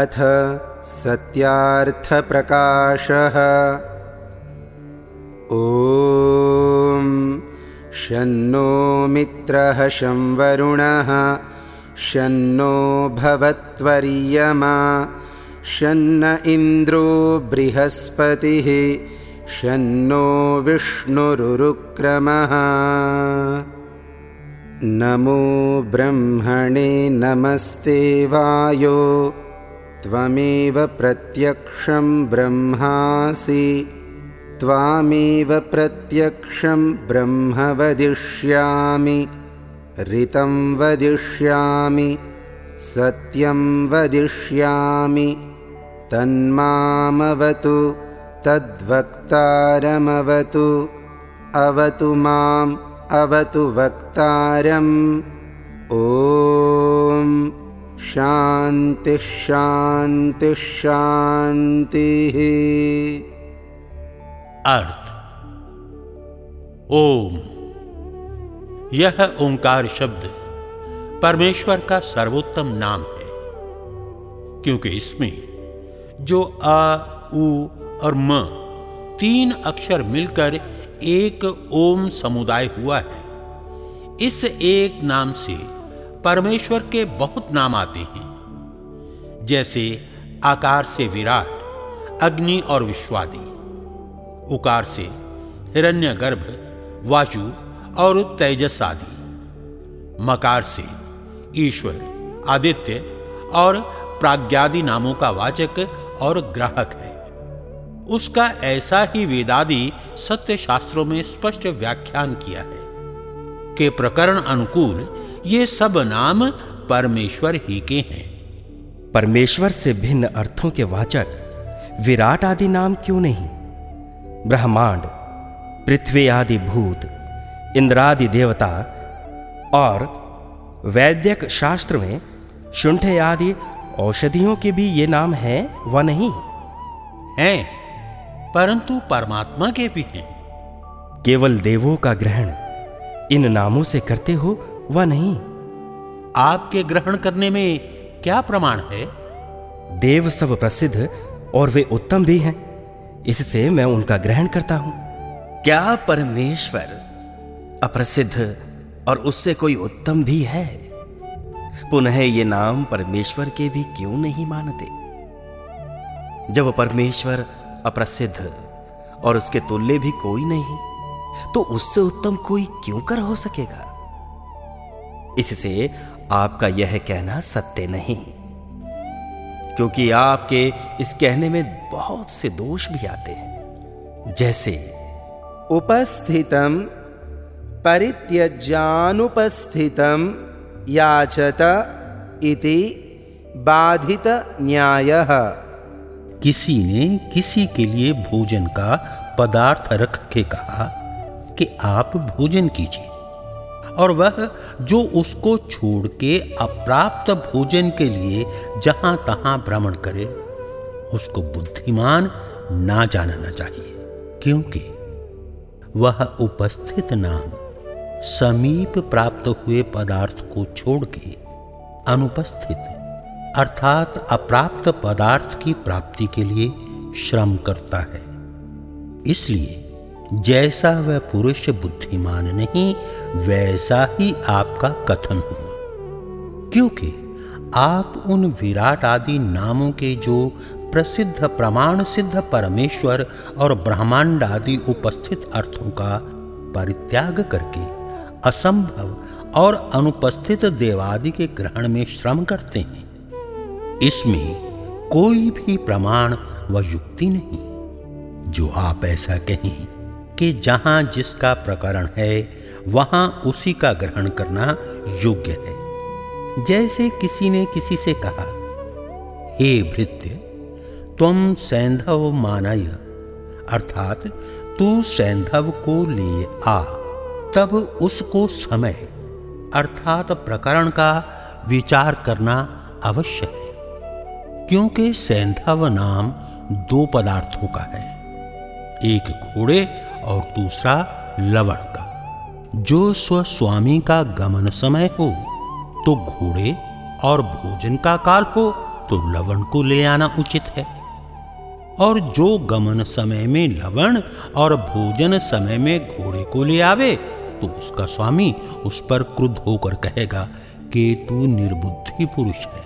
अथ सत्यार्थप्रकाशः ॐ शन्नो मित्रः शं वरुणः शन्नो भवत्वर्यमा शन्न इन्द्रो बृहस्पतिः शन्नो विष्णुरुरुक्रमः नमो ब्रह्मणे नमस्ते वायो त्वमेव प्रत्यक्षं ब्रह्मासि त्वामेव प्रत्यक्षं ब्रह्म वदिष्यामि ऋतं वदिष्यामि सत्यं वदिष्यामि तन्मामवतु तद्वक्तारमवतु अवतु माम् अवतु वक्तारम् ॐ शान्तिः शान्तिः शान्तिः। अर्थ। ओम। यह ओंकार शब्द परमेश्वर का सर्वोत्तम नाम है, क्योंकि इसमें जो आ, उ और म तीन अक्षर मिलकर एक ओम समुदाय हुआ है। इस एक नाम से परमेश्वर के बहुत नाम आते हैं। जैसे आकार से विराट, अग्नि और विश्वादि, उकार से हिरण्यगर्भ, वायु और तेजस आदि मकार से ईश्वर, आदित्य और प्राज्ञादि नामों का वाचक और ग्राहक है। उसका ऐसा ही वेदादि सत्य शास्त्रों में स्पष्ट व्याख्यान किया है। के प्रकरण अनुकूल ये सब नाम परमेश्वर ही के हैं। परमेश्वर से भिन्न अर्थों के वाचक विराट आदि नाम क्यों नहीं? ब्रह्मांड पृथ्वी आदि भूत इंद्रादि देवता और वैद्यक शास्त्र में शुंठ आदि औषधियों के भी ये नाम हैं व नहीं? हैं। परंतु परमात्मा के भी हैं। केवल देवों का ग्रहण इन नामों से करते हो व नहीं? आपके ग्रहण करने में क्या प्रमाण है? देव सब प्रसिद्ध और वे उत्तम भी हैं इससे मैं उनका ग्रहण करता हूँ। क्या परमेश्वर अप्रसिद्ध और उससे कोई उत्तम भी है? पुनः ये नाम परमेश्वर के भी क्यों नहीं मानते? जब परमेश्वर अप्रसिद्ध, और उसके तुल्य भी कोई नहीं। तो उससे उत्तम कोई क्यों कर हो सकेगा? इससे आपका यह कहना सत्य नहीं, क्योंकि आपके इस कहने में बहुत से दोष भी आते हैं। जैसे, उपस्थितम परित्यज्यानुपस्थितम याचत इति बाधित न्याय। किसी ने किसी के लिए भोजन का पदार्थ रख के कहा कि आप भोजन कीजिए। और वह जो उसको छोड़ के अप्राप्त भोजन के लिए जहाँ तहां भ्रमण करे, उसको बुद्धिमान ना जानना चाहिए, क्योंकि वह उपस्थित नाम समीप प्राप्त हुए पदार्थ को छोड़ के अनुपस्थित अर्थात अप्राप्त पदार्थ की प्राप्ति के लिए श्रम करता है। इसलिए जैसा वह पुरुष बुद्धिमान नहीं, वैसा ही आपका कथन हुआ। क्योंकि आप उन विराट आदि नामों के जो प्रसिद्ध, प्रमाण सिद्ध परमेश्वर और ब्रह्मांड आदि उपस्थित अर्थों का परित्याग करके असंभव और अनुपस्थित देवादि के ग्रहण में श्रम करते हैं इसमें कोई भी प्रमाण व युक्ति नहीं। जो आप ऐसा कहें कि जहाँ जिसका प्रकरण है, वहाँ उसी का ग्रहण करना योग्य है। जैसे किसी ने किसी से कहा, हे भृत्य, तुम सैंधव मानय, अर्थात तू सैंधव को ले आ, तब उसको समय, अर्थात प्रकरण का विचार करना अवश्य है। क्योंकि सैंधव नाम दो पदार्थों का है, एक घोड़े और दूसरा लवण का। जो स्वस्वामी का गमन समय हो तो घोड़े और भोजन का काल हो तो लवण को ले आना उचित है। और जो गमन समय में लवण और भोजन समय में घोड़े को ले आवे तो उसका स्वामी उस पर क्रुद्ध होकर कहेगा कि तू निर्बुद्धि पुरुष है।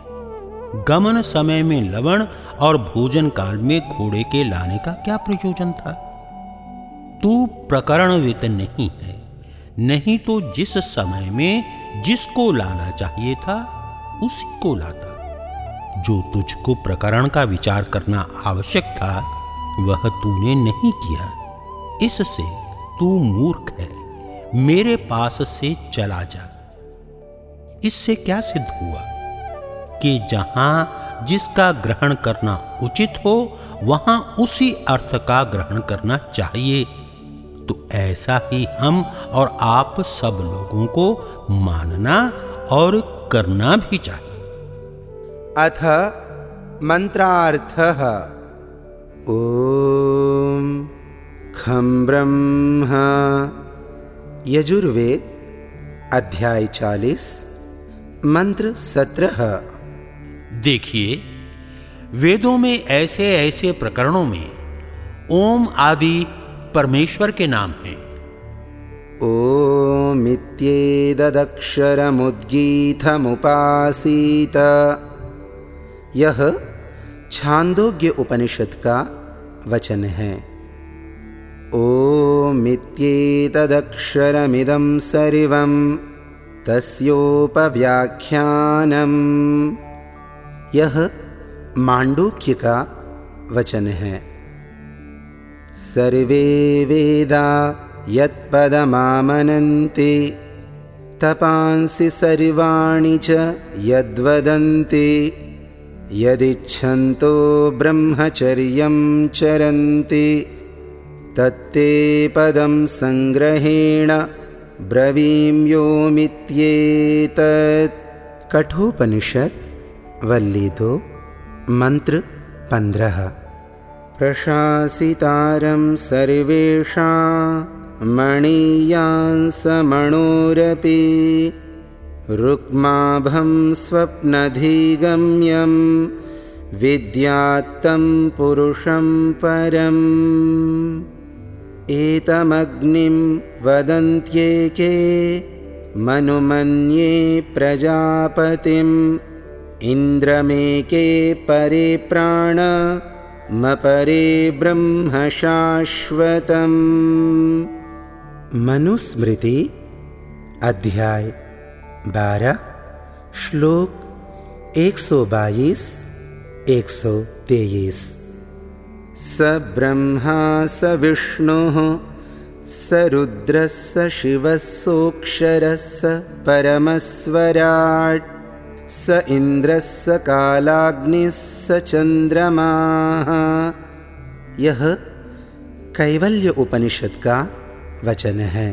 गमन समय में लवण और भोजन काल में घोड़े के लाने का क्या प्रयोजन था? तू प्रकरणवित नहीं है। नहीं तो जिस समय में जिसको लाना चाहिए था, उसी को लाता। जो तुझको प्रकरण का विचार करना आवश्यक था, वह तूने नहीं किया। इससे तू मूर्ख है। मेरे पास से चला जा। इससे क्या सिद्ध हुआ? कि जहाँ जिसका ग्रहण करना उचित हो, वहाँ उसी अर्थ का ग्रहण करना चाहिए। तो ऐसा ही हम और आप सब लोगों को मानना और करना भी चाहिए। अथ मंत्रार्थ। ॐ खं ब्रह्म। यजुर्वेद अध्याय चालीस, मंत्र सत्रह। देखिए, वेदों में ऐसे ऐसे प्रकरणों में ओम आदि परमेश्वर के नाम हैं। ओमित्येदक्षरमुद्गीतमुपासीत यह छांदोग्य उपनिषद का वचन है। ओमित्येतदक्षरमिदं सर्वं, तस्योपव्याख्यानम्। यह मांडूक्य का वचन है। सर्वे वेदा यत्पदमामनन्ति, तपांसि सर्वाणि च यद्वदन्ति, यदिच्छन्तो ब्रह्मचर्यं चरन्ति, तत्ते पदं सङ्ग्रहेण ब्रवीं योमित्येतत् कठोपनिषत् वल्ली दो मंत्र पंद्रह प्रशासितारं सर्वेषां मणीयांसमणोरपि रुक्माभं स्वप्नधिगम्यं विद्यात्तं पुरुषं परम्। एतमग्निं वदन्त्येके मनुमन्ये प्रजापतिम् इन्द्रमेके परे प्राणमपरे ब्रह्मशाश्वतम्। मनुस्मृति अध्याय बारह श्लोक एक सौ बाईस एक सौ तेईस। स ब्रह्मा स विष्णुः स रुद्रः स शिवः सोऽक्षरः स परमस्वराट् स इन्द्रः स कालाग्निः स चन्द्रमाः। यह कैवल्य उपनिषद का वचन। है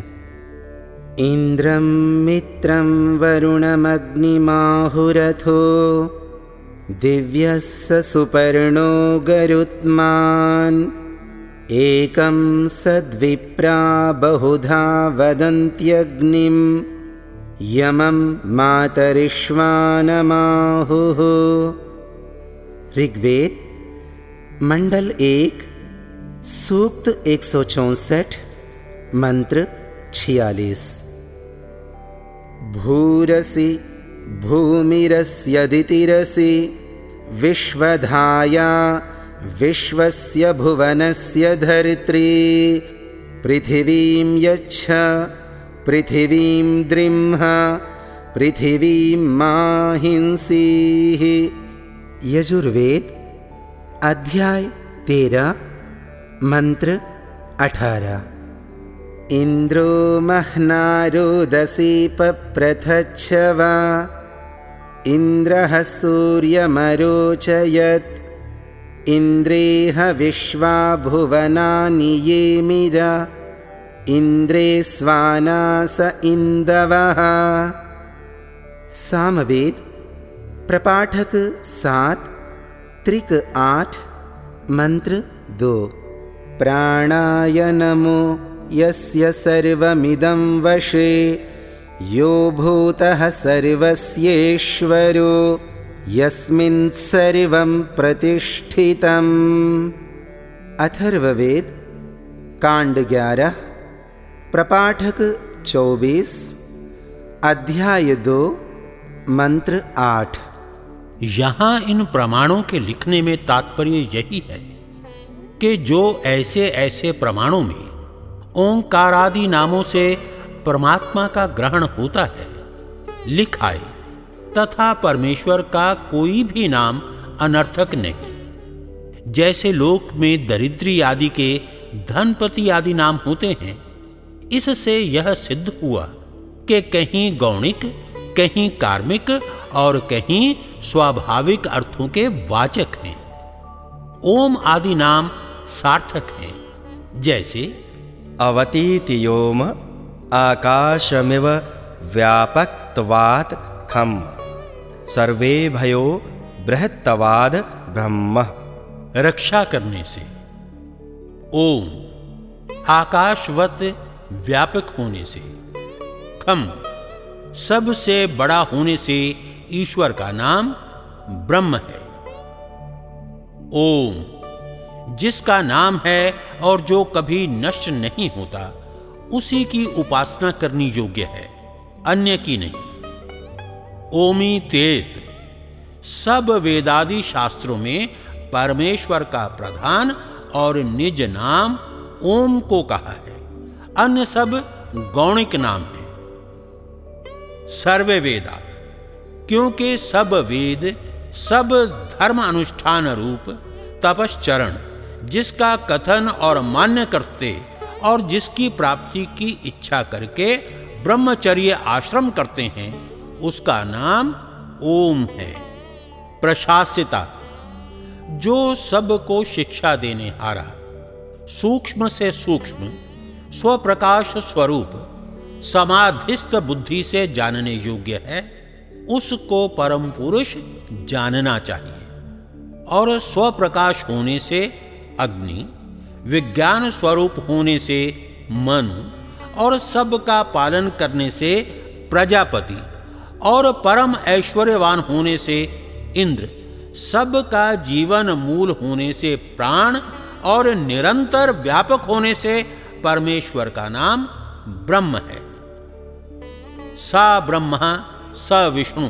इन्द्रं मित्रं वरुणमग्निमाहुरथो दिव्यः स सुपर्णो गरुत्मान्। एकं सद्विप्रा बहुधा वदन्त्यग्निं यमं मातरिश्वानमाहुः ऋग्वेद मंडल एक सूक्त एक सौ चौंसठ मंत्र छियालीस। भूरसि भूमिरस्यदितिरसि विश्वधाया विश्वस्य भुवनस्य धरित्री पृथिवीं यच्छ पृथिवीं द्रिंह पृथिवीं माहिंसीः। यजुर्वेद अध्याय तेरह मंत्र अठारह। इन्द्रो मह्नारोदसी वा इन्द्रः सूर्यमरोचयत्। इन्द्रेह विश्वा भुवनानि ये मिर इन्द्रे स्वानास इन्दवः। सामवेद प्रपाठक सात त्रिक आठ मंत्र दो। प्राणाय नमो यस्य सर्वमिदं वशे यो भूतः सर्वस्येश्वरो यस्मिन् सर्वं प्रतिष्ठितम्। अथर्ववेद कांड ग्यारह प्रपाठक चौबीस, अध्याय दो, मंत्र आठ। यहाँ इन प्रमाणों के लिखने में तात्पर्य यही है कि जो ऐसे ऐसे प्रमाणों में ओंकारादि नामों से परमात्मा का ग्रहण होता है लिखाए तथा परमेश्वर का कोई भी नाम अनर्थक नहीं। जैसे लोक में दरिद्री आदि के धनपति आदि नाम होते हैं इससे यह सिद्ध हुआ कि कहीं गौणिक कहीं कार्मिक और कहीं स्वाभाविक अर्थों के वाचक हैं। ओम आदि नाम सार्थक हैं। जैसे अवतीतियोम आकाशमिव व्यापकवाद खम। सर्वे भयो बृहत्तवाद ब्रह्म। रक्षा करने से। ओम आकाशवत व्यापक होने से। खम। सबसे बड़ा होने से ईश्वर का नाम ब्रह्म है। ओम। जिसका नाम है और जो कभी नष्ट नहीं होता, उसी की उपासना करनी योग्य है, अन्य की नहीं। ओमी तेत। सब वेदादि शास्त्रों में परमेश्वर का प्रधान और निज नाम ओम को कहा है। अन्य सब गौणिक नाम है सर्वे वेदा, क्योंकि सब वेद, सब धर्म अनुष्ठान रूप, तपश्चरण, जिसका कथन और मान्य करते और जिसकी प्राप्ति की इच्छा करके ब्रह्मचर्य आश्रम करते हैं, उसका नाम ओम है। प्रशासिता, जो सबको शिक्षा देने हारा, सूक्ष्म से सूक्ष्म स्वप्रकाश स्वरूप, समाधिस्थ बुद्धि से जानने योग्य है, उसको परम पुरुष जानना चाहिए। और स्वप्रकाश होने से अग्नि, विज्ञान स्वरूप होने से मन, और सबका पालन करने से प्रजापति, और परम ऐश्वर्यवान होने से इंद्र सब का जीवन मूल होने से प्राण, और निरंतर व्यापक होने से परमेश्वर का नाम ब्रह्म है। सा ब्रह्मा, स विष्णु।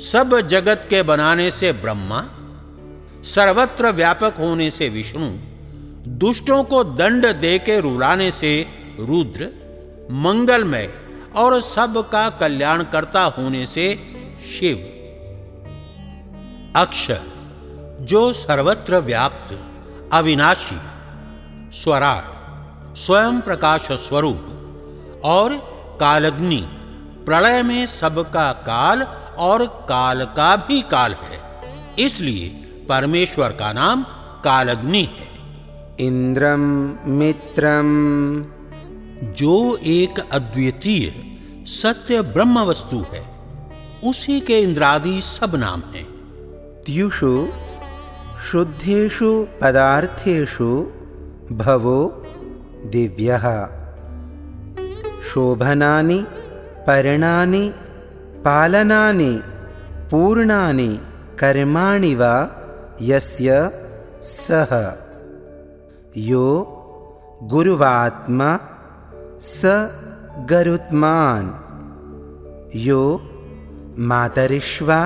सब जगत के बनाने से ब्रह्मा, सर्वत्र व्यापक होने से विष्णु, दुष्टों को दंड दे के रुलाने से रुद्र, मंगलमय और सबका कल्याणकर्ता होने से शिव। अक्षर जो सर्वत्र व्याप्त, अविनाशी स्वराट स्वयं प्रकाश स्वरूप और कालग्नि। प्रलय में सबका काल और काल का भी काल है। इसलिए परमेश्वर का नाम कालग्नि है। इंद्रम मित्रम। जो एक अद्वितीय सत्य ब्रह्म वस्तु है उसी के इंद्रादि सब नाम हैं। मृत्युषु शुद्धेषु पदार्थेषु भवो दिव्यः। शोभनानि पर्णानि पालनानि पूर्णानि कर्माणि वा यस्य सः। यो गुरुवात्मा स गरुत्मान्। यो मातरिष्वा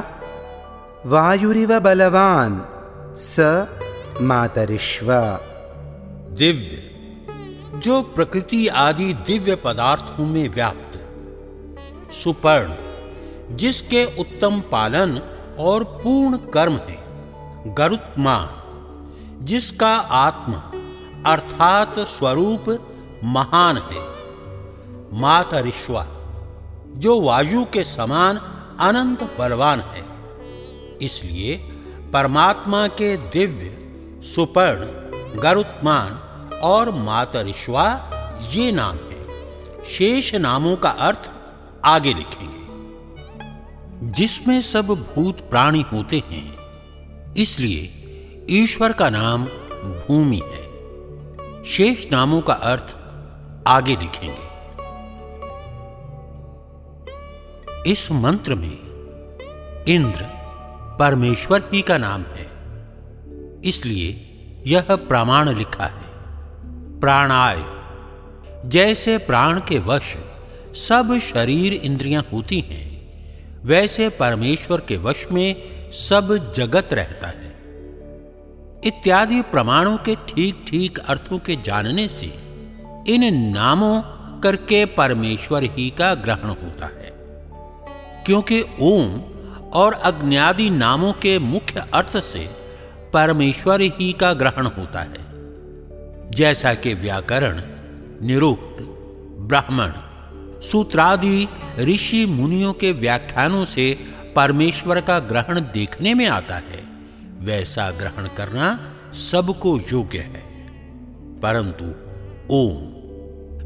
वायुरिव बलवान स मातरिश्वा दिव्य जो प्रकृति आदि दिव्य पदार्थों में व्याप्त। सुपर्ण, जिसके उत्तम पालन और पूर्ण कर्म है। गरुत्मान जिसका आत्मा अर्थात स्वरूप महान है। मातरिश्वा, जो वायु के समान अनंत बलवान है। इसलिए परमात्मा के दिव्य, सुपर्ण, गरुत्मान और मातरिश्वा ये नाम है। शेष नामों का अर्थ आगे लिखेंगे। जिसमें सब भूत प्राणी होते हैं, इसलिए ईश्वर का नाम भूमि है। शेष नामों का अर्थ आगे लिखेंगे। इस मंत्र में इंद्र परमेश्वर ही का नाम है, इसलिए यह प्रमाण लिखा है। प्राणाय। जैसे प्राण के वश सब शरीर इंद्रियाँ होती हैं, वैसे परमेश्वर के वश में सब जगत रहता है। इत्यादि प्रमाणों के ठीक ठीक अर्थों के जानने से इन नामों करके परमेश्वर ही का ग्रहण होता है। क्योंकि ओम और अग्नियादि नामों के मुख्य अर्थ से परमेश्वर ही का ग्रहण होता है। जैसा कि व्याकरण, निरुक्त, ब्राह्मण, सूत्रादि ऋषि मुनियों के व्याख्यानों से परमेश्वर का ग्रहण देखने में आता है, वैसा ग्रहण करना सबको योग्य है। परंतु, ओम,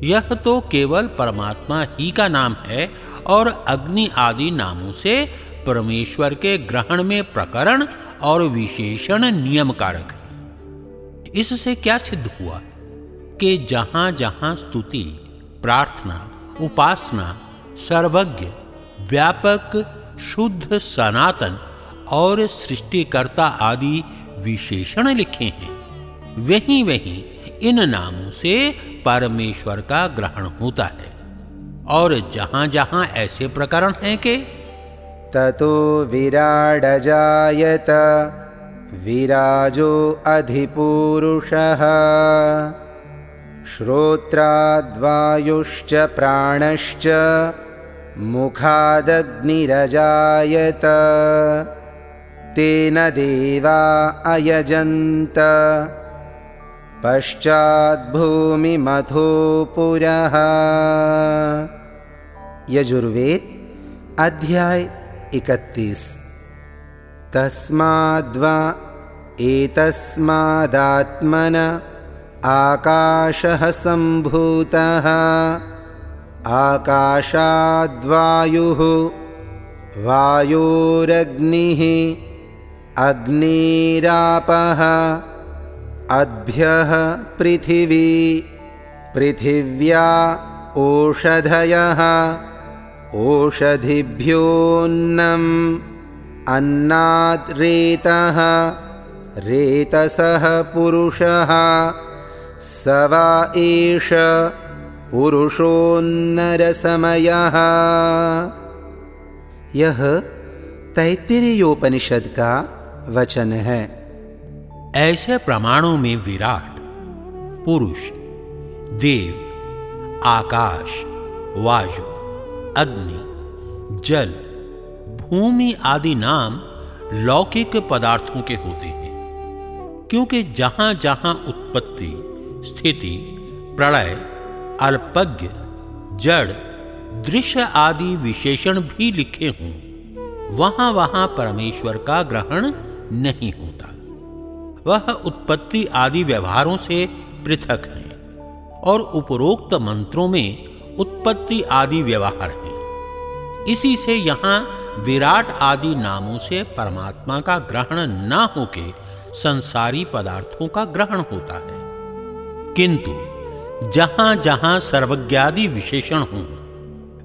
यह तो केवल परमात्मा ही का नाम है और अग्नि आदि नामों से परमेश्वर के ग्रहण में प्रकरण और विशेषण नियम कारक है। इससे क्या सिद्ध हुआ कि जहाँ जहाँ स्तुति, प्रार्थना, उपासना, सर्वज्ञ, व्यापक, शुद्ध सनातन और सृष्टिकर्ता आदि विशेषण लिखे हैं, वहीं वहीं इन नामों से परमेश्वर का ग्रहण होता है। और जहाँ जहाँ ऐसे प्रकरण हैं कि ततो विराडजायत। विराजो अधिपूरुषः। श्रोत्राद्वायुश्च प्राणश्च मुखादग्निरजायत। तेन देवा अयजन्त। पश्चाद्भूमिमथो पुरः यजुर्वेद अध्याय इकतीस तस्माद्वा एतस्मादात्मन आकाशः सम्भूतः आकाशाद्वायुः वायोरग्निः अग्निरापः अद्भ्यः पृथिवी पृथिव्या ओषधयः ओषधिभ्योऽन्नम् अन्नाद्रेतः रेतसः पुरुषः, स वा एष पुरुषोन्नरसमयः। यह तैत्तिरीयोपनिषद का वचन है। ऐसे प्रमाणों में विराट, पुरुष, देव, आकाश, वायु, अग्नि, जल भूमि आदि नाम लौकिक पदार्थों के होते हैं, क्योंकि जहाँ जहाँ उत्पत्ति, स्थिति, प्रलय, अल्पज्ञ, जड़, दृश्य आदि विशेषण भी लिखे हों वहाँ वहाँ परमेश्वर का ग्रहण नहीं होता। वह उत्पत्ति आदि व्यवहारों से पृथक है और उपरोक्त मंत्रों में उत्पत्ति आदि व्यवहार है। इसी से यहाँ विराट आदि नामों से परमात्मा का ग्रहण न होके संसारी पदार्थों का ग्रहण होता है। किंतु जहाँ जहाँ सर्वज्ञादि विशेषण हों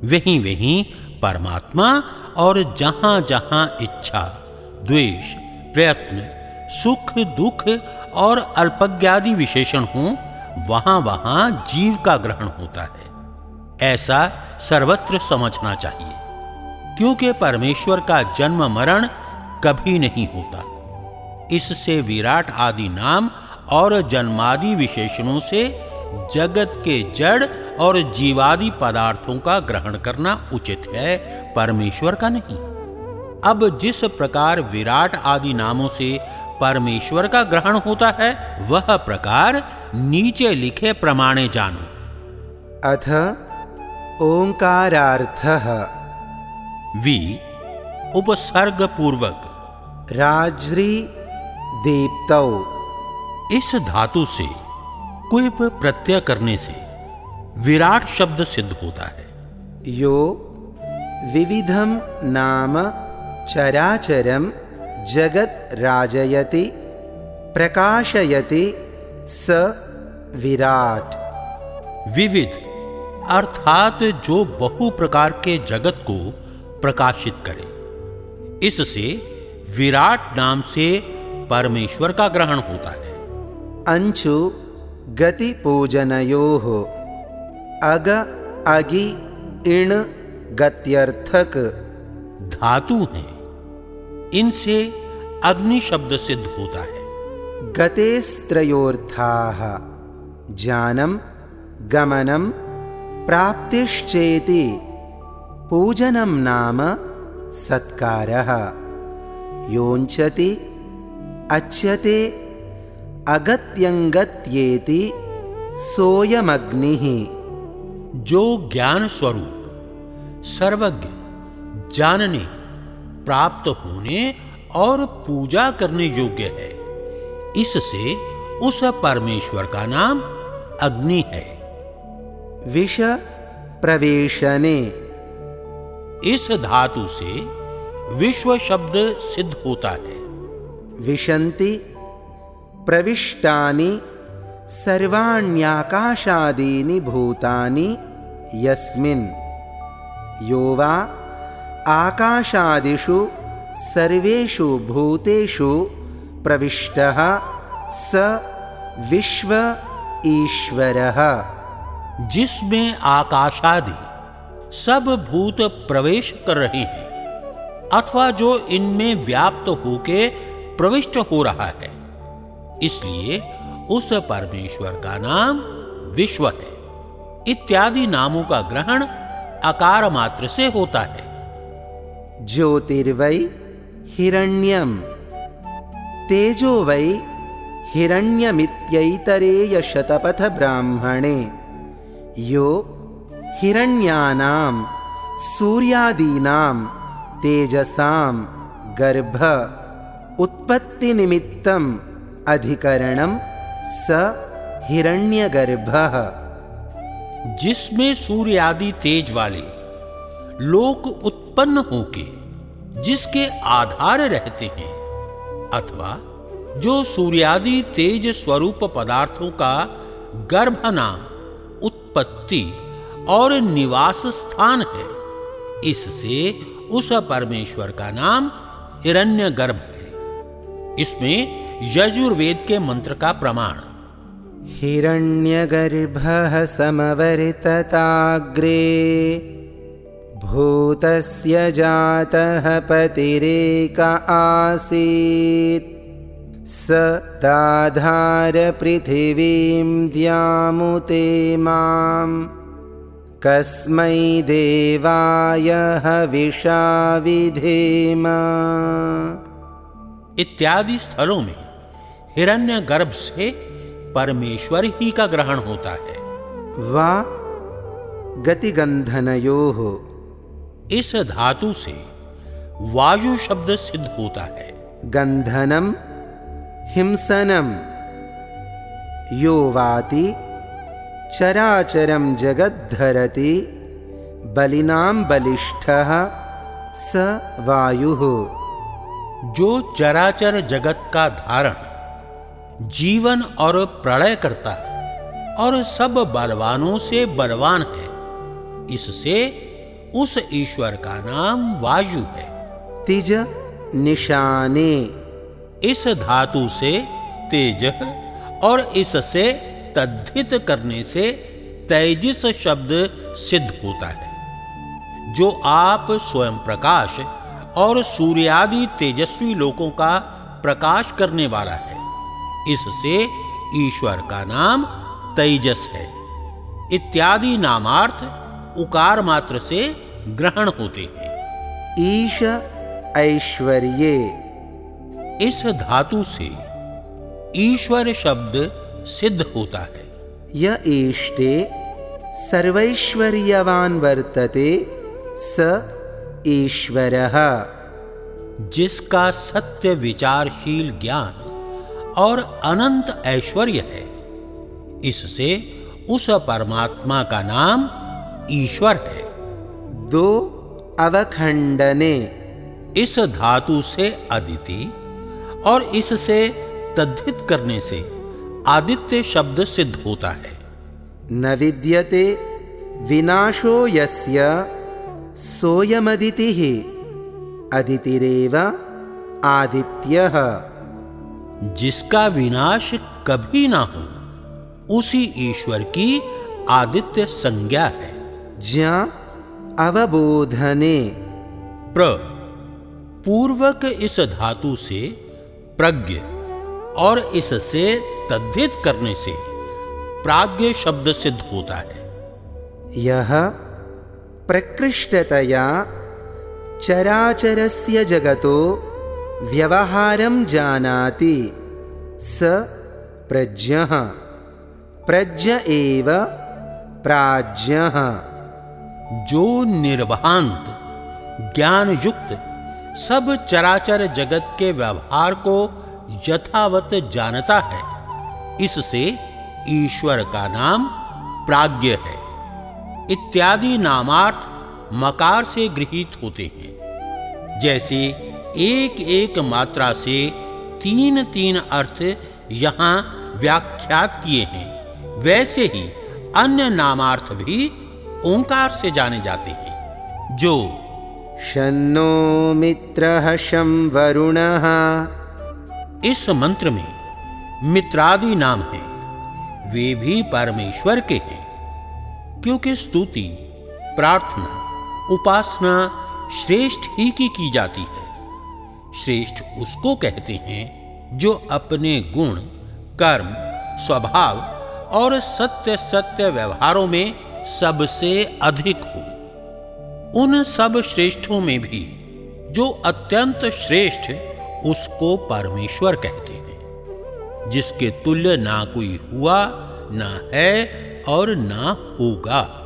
वहीं वहीं परमात्मा और जहाँ जहाँ इच्छा, द्वेष, प्रयत्न, सुख, दुख और अल्पज्ञादि विशेषण हों वहाँ वहाँ जीव का ग्रहण होता है। ऐसा सर्वत्र समझना चाहिए। क्योंकि परमेश्वर का जन्म मरण कभी नहीं होता। इससे विराट आदि नाम और जन्मादि विशेषणों से जगत के जड़ और जीवादि पदार्थों का ग्रहण करना उचित है, परमेश्वर का नहीं। अब जिस प्रकार विराट आदि नामों से परमेश्वर का ग्रहण होता है, वह प्रकार नीचे लिखे प्रमाणे जानो। अथ ओंकारार्थः। वी उपसर्ग पूर्वक राज्री दीप्तौ इस धातु से क्विप प्रत्यय करने से विराट शब्द सिद्ध होता है। यो विविधम नाम चराचरम जगत राजयति प्रकाशयति स विराट। विविध अर्थात जो बहु प्रकार के जगत को प्रकाशित करे। इससे विराट नाम से परमेश्वर का ग्रहण होता है। अंशु गति पूजनयो अग अगि इण गत्यर्थक। धातु हैं। इनसे अग्नि शब्द सिद्ध होता है। गतेस्त्रयोर्थाः जानम गमनम प्राप्तिश्चेति। पूजनम नाम सत्कारः। योञ्चति अच्छते अगत्यंगत्येति सोयमग्निः जो ज्ञान स्वरूप सर्वज्ञ जानने प्राप्त होने और पूजा करने योग्य है इससे उस परमेश्वर का नाम अग्नि है। विष प्रवेशने। इस धातु से विश्व शब्द सिद्ध होता है। विशंति प्रविष्टानि सर्वाण्याकाशादीनि भूतानि यस्मिन्। यो वा आकाशादिषु सर्वेषु भूतेषु प्रविष्टः स विश्व ईश्वरः। जिसमें आकाशादि सब भूत प्रवेश कर रहे हैं, अथवा जो इनमें व्याप्त होके प्रविष्ट हो रहा है। इसलिए उस परमेश्वर का नाम विश्व है। इत्यादि नामों का ग्रहण आकार मात्र से होता है। ज्योतिर्वै हिरण्यम। तेजो वै हिरण्यमित्यैतरेय शतपथ ब्राह्मणे यो हिरण्यानां, सूर्यादीनां, तेजसां, गर्भ उत्पत्तिनिमित्तम् अधिकरणं स हिरण्यगर्भः। जिसमें सूर्य आदि तेज वाले लोक उत्पन्न होके, जिसके आधार रहते हैं, अथवा जो सूर्यादि तेज स्वरूप पदार्थों का गर्भ नाम उत्पत्ति और निवास स्थान है। इससे उस परमेश्वर का नाम हिरण्य गर्भ है। इसमें यजुर्वेद के मंत्र का प्रमाण। हिरण्य हिरण्यगर्भः समवर्तताग्रे भूतस्य जातः पतिरेक आसीत्। स पृथिवीं द्यामुते माँ कस्मै देवाय हविषा विधेम इत्यादि स्थलों में हिरण्य गर्भ से परमेश्वर ही का ग्रहण होता है। वा गतिगंधनयो। इस धातु से वायु शब्द सिद्ध होता है। गंधनम हिंसनम यो वाति चराचरम जगद्धरति बलिनाम बलिष्ठः स वायु। जो चराचर जगत का धारण जीवन और प्रलय करता और सब बलवानों से बलवान है इससे उस ईश्वर का नाम वायु है। तिज निशाने। इस धातु से तेज और इससे तद्धित करने से तेजिस शब्द सिद्ध होता है। जो आप स्वयं प्रकाश और सूर्यादि तेजस्वी लोगों का प्रकाश करने वाला है इससे ईश्वर का नाम तेजस है। इत्यादि नामार्थ उकार मात्र से ग्रहण होते हैं। ईश ऐश्वर्य। इस धातु से ईश्वर शब्द सिद्ध होता है। य इष्टे सर्वैश्वर्यवान वर्तते स ईश्वर। जिसका सत्य विचारशील ज्ञान और अनंत ऐश्वर्य है इससे उस परमात्मा का नाम ईश्वर है। दो अवखंडने। इस धातु से अदिति और इससे तद्धित करने से आदित्य शब्द सिद्ध होता है। न विद्यते विनाशो यस्य सोऽयमदितिः अदितिरेव आदित्यः। जिसका विनाश कभी ना हो उसी ईश्वर की आदित्य संज्ञा है। ज्ञा अवबोधने। प्र। पूर्वक इस धातु से प्रज्ञ और इससे तद्धित करने से प्राज्ञ शब्द सिद्ध होता है। यह प्रकृष्टतया चराचरस्य जगतो व्यवहारं जानाति। स प्रज्ञः। प्रज्ञ एव प्राज्ञः। जो निर्भांत ज्ञान युक्त सब चराचर जगत के व्यवहार को यथावत जानता है इससे ईश्वर का नाम प्राज्ञ है। इत्यादि नामार्थ मकार से गृहित होते हैं। जैसे एक एक मात्रा से तीन तीन अर्थ यहाँ व्याख्यात किए हैं वैसे ही अन्य नामार्थ भी ओंकार से जाने जाते हैं। जो शन्नो मित्रः शं वरुणः इस मंत्र में मित्रादि नाम हैं। वे भी परमेश्वर के हैं। क्योंकि स्तुति, प्रार्थना, उपासना श्रेष्ठ ही की की जाती है। श्रेष्ठ उसको कहते हैं जो अपने गुण, कर्म, स्वभाव और सत्य सत्य व्यवहारों में सबसे अधिक हो। उन सब श्रेष्ठों में भी जो अत्यंत श्रेष्ठ उसको परमेश्वर कहते हैं। जिसके तुल्य ना कोई हुआ, ना है और ना होगा।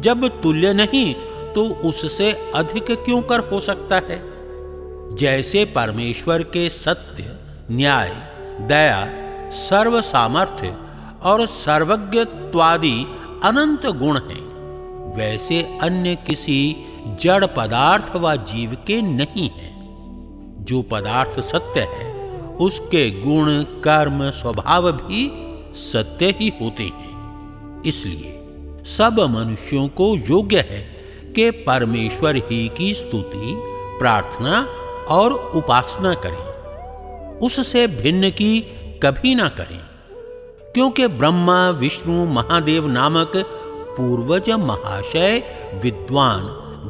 जब तुल्य नहीं तो उससे अधिक क्यों कर हो सकता है? जैसे परमेश्वर के सत्य, न्याय, दया सर्व सामर्थ्य और सर्वज्ञत्वादि अनंत गुण हैं, वैसे अन्य किसी जड़ पदार्थ व जीव के नहीं हैं। जो पदार्थ सत्य है उसके गुण, कर्म, स्वभाव भी सत्य ही होते हैं। इसलिए सब मनुष्यों को योग्य है कि परमेश्वर ही की स्तुति, प्रार्थना और उपासना करें। उससे भिन्न की कभी ना करें, क्योंकि ब्रह्मा, विष्णु, महादेव नामक पूर्वज, महाशय, विद्वान,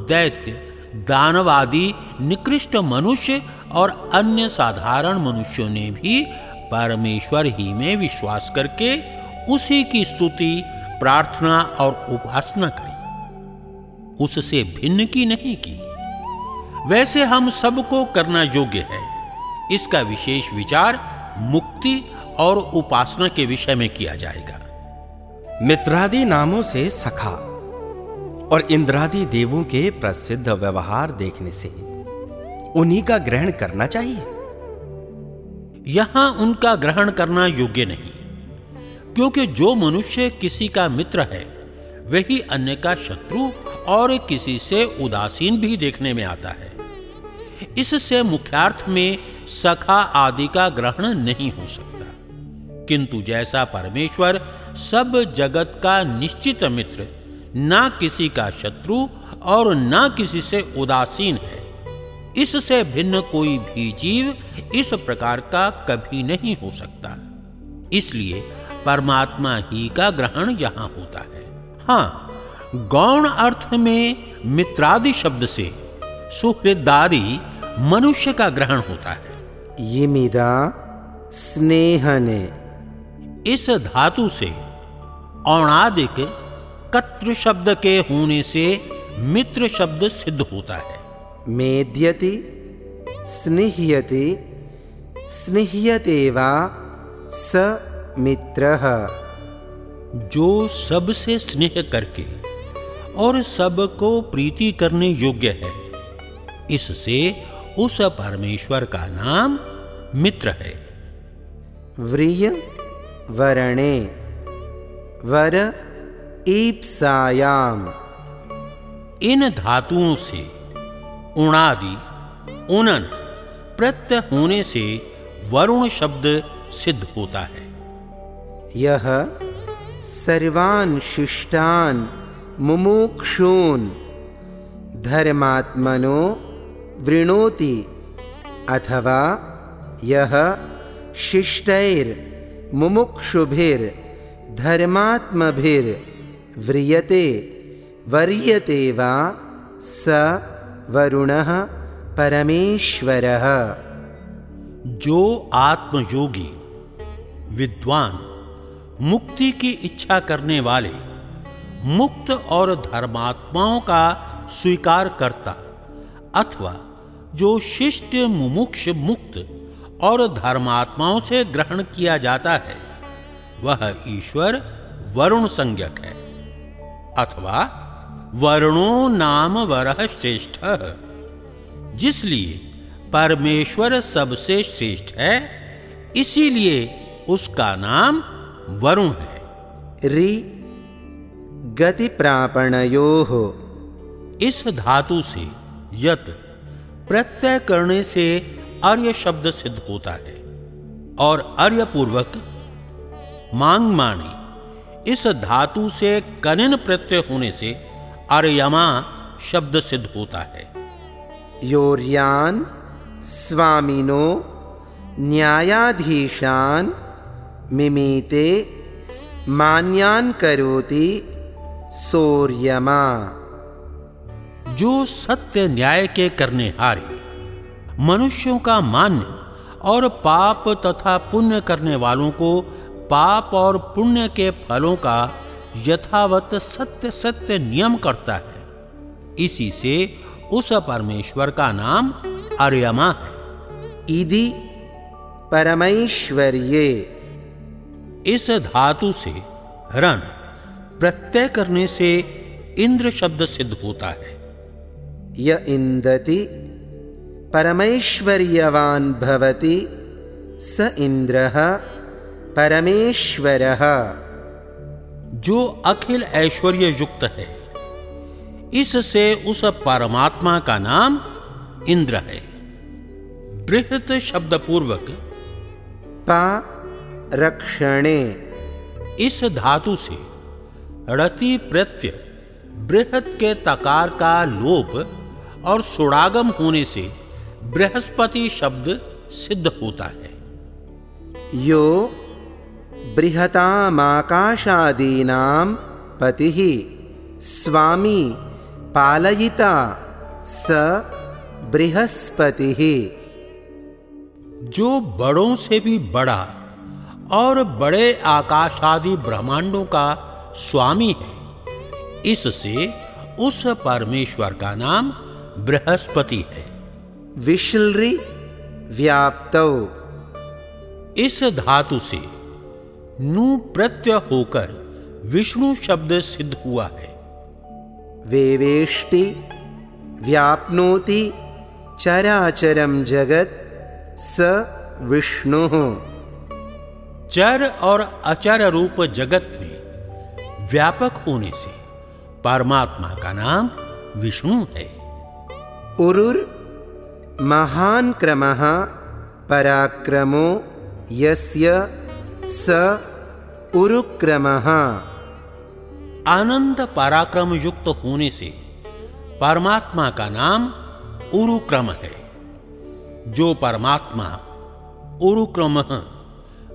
दैत्य, दानवादी, निकृष्ट मनुष्य और अन्य साधारण मनुष्यों ने भी परमेश्वर ही में विश्वास करके उसी की स्तुति, प्रार्थना और उपासना करी। उससे भिन्न की नहीं की। वैसे हम सबको करना योग्य है। इसका विशेष विचार मुक्ति और उपासना के विषय में किया जाएगा। मित्रादि नामों से सखा और इंद्रादि देवों के प्रसिद्ध व्यवहार देखने से उन्हीं का ग्रहण करना चाहिए। यहाँ उनका ग्रहण करना योग्य नहीं, क्योंकि जो मनुष्य किसी का मित्र है, वही अन्य का शत्रु और किसी से उदासीन भी देखने में आता है। इससे मुख्यार्थ में सखा आदि का ग्रहण नहीं हो सकता। किंतु जैसा परमेश्वर सब जगत का निश्चित मित्र, ना किसी का शत्रु और ना किसी से उदासीन है इससे भिन्न कोई भी जीव इस प्रकार का कभी नहीं हो सकता। इसलिए परमात्मा ही का ग्रहण यहाँ होता है। हाँ गौण अर्थ में मित्रादि शब्द से सुहृदादि मनुष्य का ग्रहण होता है। यिमिदा स्नेहने इस धातु से औणादिक कत्र शब्द के होने से मित्र शब्द सिद्ध होता है। मेद्यति स्निह्यति स्निह्यते वा स मित्रः। जो सबसे स्नेह करके और सबको प्रीति करने योग्य है इससे उस परमेश्वर का नाम मित्र है। व्रिय वरणे वर ईप्सायाम। इन धातुओं से उणादि उनन प्रत्यय होने से वरुण शब्द सिद्ध होता है। यह सर्वान् शिष्टान् मुमुक्षून्, धर्मात्मनो वृणोति, अथवा यह शिष्टैर्मुमुक्षुभिर्धर्मात्मभिर्व्रियते वर्यते वा स वरुणः परमेश्वरः। जो आत्मयोगी, विद्वान, मुक्ति की इच्छा करने वाले, मुक्त और धर्मात्माओं का स्वीकार करता, अथवा जो शिष्ट मुमुक्ष मुक्त और धर्मात्माओं से ग्रहण किया जाता है, वह ईश्वर वरुण संज्ञक है। अथवा वरुणो नाम वरह श्रेष्ठ। जिसलिए परमेश्वर सबसे श्रेष्ठ है इसीलिए उसका नाम वरुण है। रि गति प्रापणयो इस धातु से यत प्रत्यय करने से अर्य शब्द सिद्ध होता है और अर्य पूर्वक मांग माने। इस धातु से कनिन प्रत्यय होने से अर्यमा शब्द सिद्ध होता है। योर्यान स्वामिनो न्यायाधीशान मिमीते मान्यान करोति सोर्यमा। जो सत्य न्याय के करने हारे मनुष्यों का मान्य और पाप तथा पुण्य करने वालों को पाप और पुण्य के फलों का यथावत सत्य सत्य नियम करता है। इसी से उस परमेश्वर का नाम अर्यमा है। इदि परमैश्वर्ये। इस धातु से रन प्रत्यय करने से इंद्र शब्द सिद्ध होता है। य इंदति परमैश्वर्यवान भवति स इंद्रः परमेश्वरः। जो अखिल ऐश्वर्य युक्त है। इससे उस परमात्मा का नाम इंद्र है। बृहत शब्द पूर्वक पा रक्षणे। इस धातु से रति प्रत्यय बृहत के तकार का लोप और सुड़ागम होने से बृहस्पति शब्द सिद्ध होता है। यो बृहतामाकाशादीनां पतिः। स्वामी पालयिता स बृहस्पतिः। जो बड़ों से भी बड़ा और बड़े आकाशादि ब्रह्मांडों का स्वामी है इससे उस परमेश्वर का नाम बृहस्पति है। विश्लरी व्याप्तौ। इस धातु से नु प्रत्यय होकर विष्णु शब्द सिद्ध हुआ है। वेवेष्टि व्याप्नोति चराचरम जगत स विष्णु। चर और अचर रूप जगत में व्यापक होने से परमात्मा का नाम विष्णु है। उरुर महान क्रम पराक्रमो यस्य स उरुक्रमः। आनंद पराक्रम युक्त होने से परमात्मा का नाम उरुक्रम है। जो परमात्मा उरुक्रम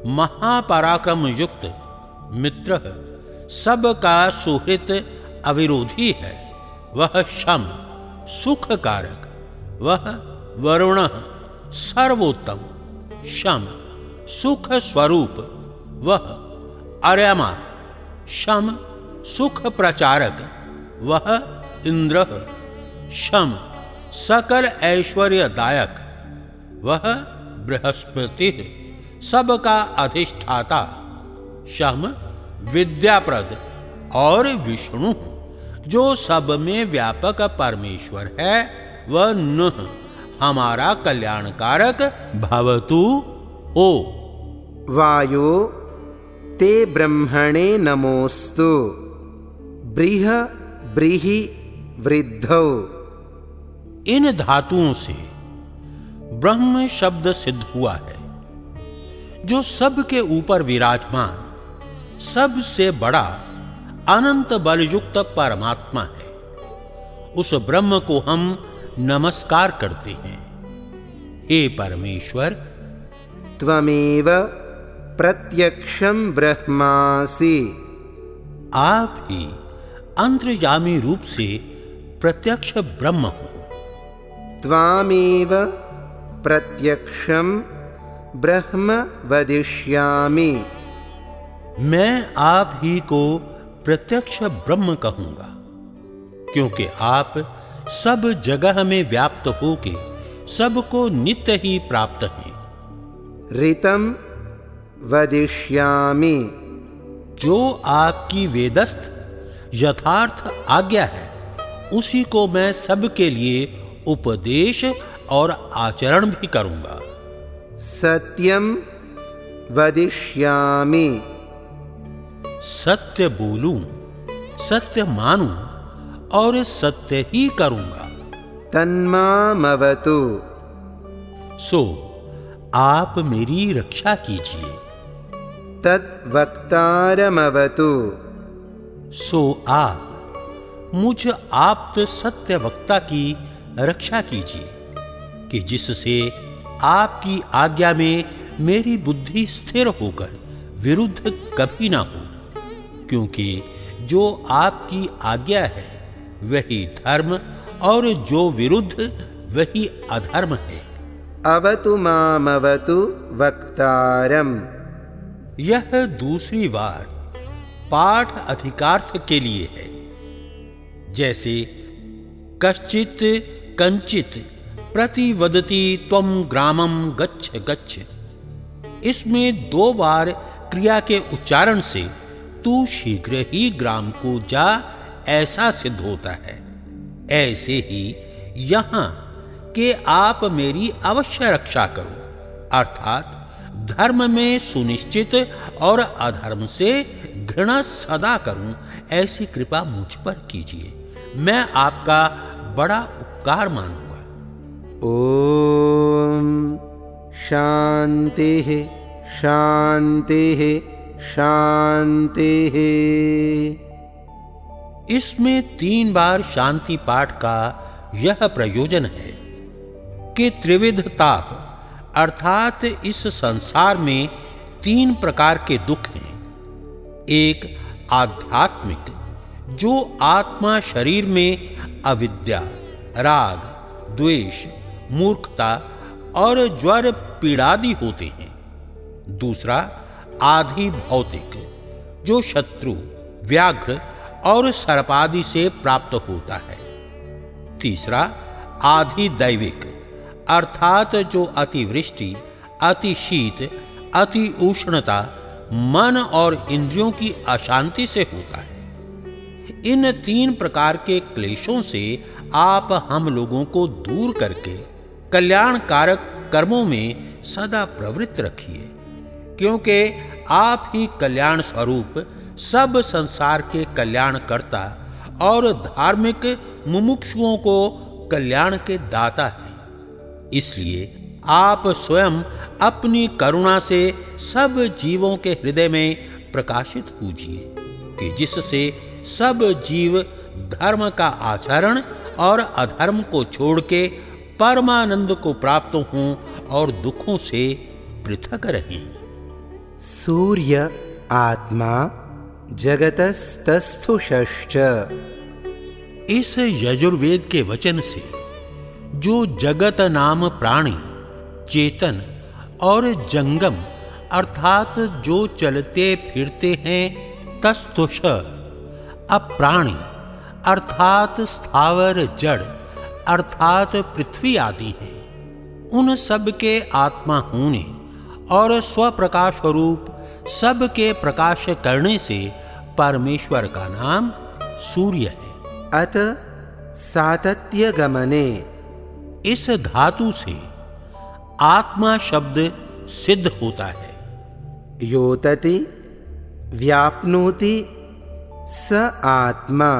महापराक्रम युक्त मित्र सबका सुहृत अविरोधी है, वह शम सुख कारक वह वरुण, सर्वोत्तम शम सुख स्वरूप वह अर्यमा, शम, सुख प्रचारक, वह इंद्र, शम, सकल ऐश्वर्यदायक, वह बृहस्पति, सबका अधिष्ठाता, शम, विद्याप्रद और विष्णु, जो सब में व्यापक परमेश्वर है, वह नुह, हमारा कल्याणकारक भवतु हो वायो ते ब्रह्मणे नमोस्तु बृह ब्रीहि वृद्धौ। इन धातुओं से ब्रह्म शब्द सिद्ध हुआ है जो सबके ऊपर विराजमान सबसे बड़ा अनंत बलयुक्त परमात्मा है। उस ब्रह्म को हम नमस्कार करते हैं। हे परमेश्वर। त्वमेव प्रत्यक्षं ब्रह्मासि। आप ही अंतर्यामी रूप से प्रत्यक्ष ब्रह्म हो। त्वामेव प्रत्यक्षं ब्रह्म वदिष्यामि। मैं आप ही को प्रत्यक्ष ब्रह्म कहूँगा क्योंकि आप सब जगह में व्याप्त होके सबको नित्य ही प्राप्त हैं। ऋतं वदिष्यामि। जो आपकी वेदस्थ यथार्थ आज्ञा है उसी को मैं सबके लिए उपदेश और आचरण भी करूँगा। सत्यं वदिष्यामि। सत्य बोलूँ सत्य मानूं और सत्य ही करूँगा। तन्मामवतु। सो आप मेरी रक्षा कीजिए। तद्वक्तारमवतु सो आप मुझ आप्त सत्य वक्ता की रक्षा कीजिए कि जिससे आपकी आज्ञा में मेरी बुद्धि स्थिर होकर विरुद्ध कभी ना हो क्योंकि जो आपकी आज्ञा है वही धर्म और जो विरुद्ध वही अधर्म है। अवतु मामवतु वक्तारम्। यह दूसरी बार पाठ अधिकार्थ के लिए है। जैसे, कश्चित कंचित प्रतिवदति त्वम ग्रामम गच्छ गच्छ। इसमें दो बार क्रिया के उच्चारण से तू शीघ्र ही ग्राम को जा, ऐसा सिद्ध होता है। ऐसे ही यहाँ के आप मेरी अवश्य रक्षा करो, अर्थात धर्म में सुनिश्चित और अधर्म से घृणा सदा करूँ ऐसी कृपा मुझ पर कीजिए। मैं आपका बड़ा उपकार मानूँगा। ॐ शांति शांति शांति। इसमें तीन बार शांति पाठ का यह प्रयोजन है कि त्रिविध ताप अर्थात इस संसार में तीन प्रकार के दुख हैं। एक आध्यात्मिक, जो आत्मा शरीर में अविद्या, राग, द्वेष, मूर्खता और ज्वर पीड़ादि होते हैं। दूसरा आधि भौतिक, जो शत्रु, व्याघ्र और सर्पादि से प्राप्त होता है। तीसरा आधि दैविक अर्थात जो अतिवृष्टि अति शीत अति उष्णता मन और इंद्रियों की अशांति से होता है। इन तीन प्रकार के क्लेशों से आप हम लोगों को दूर करके कल्याणकारक कर्मों में सदा प्रवृत्त रखिए, क्योंकि आप ही कल्याण स्वरूप, सब संसार के कल्याण करता और धार्मिक मुमुक्षुओं को कल्याण के दाता हैं। इसलिए आप स्वयं अपनी करुणा से सब जीवों के हृदय में प्रकाशित कीजिए कि जिससे सब जीव धर्म का आचरण और अधर्म को छोड़ के परमानंद को प्राप्त हों और दुखों से पृथक रहें। सूर्य आत्मा जगतस्तस्थुषश्च। इस यजुर्वेद के वचन से जो जगत नाम प्राणी, चेतन और जंगम, अर्थात जो चलते फिरते हैं, तस्तुष, अप्राणी, अर्थात स्थावर जड़, अर्थात पृथ्वी आदि हैं। उन सब के आत्मा होने और स्वप्रकाश स्वरूप सबके प्रकाश करने से परमेश्वर का नाम सूर्य है। अत सातत्यगमने। इस धातु से आत्मा शब्द सिद्ध होता है। योतति व्याप्नोति स आत्मा।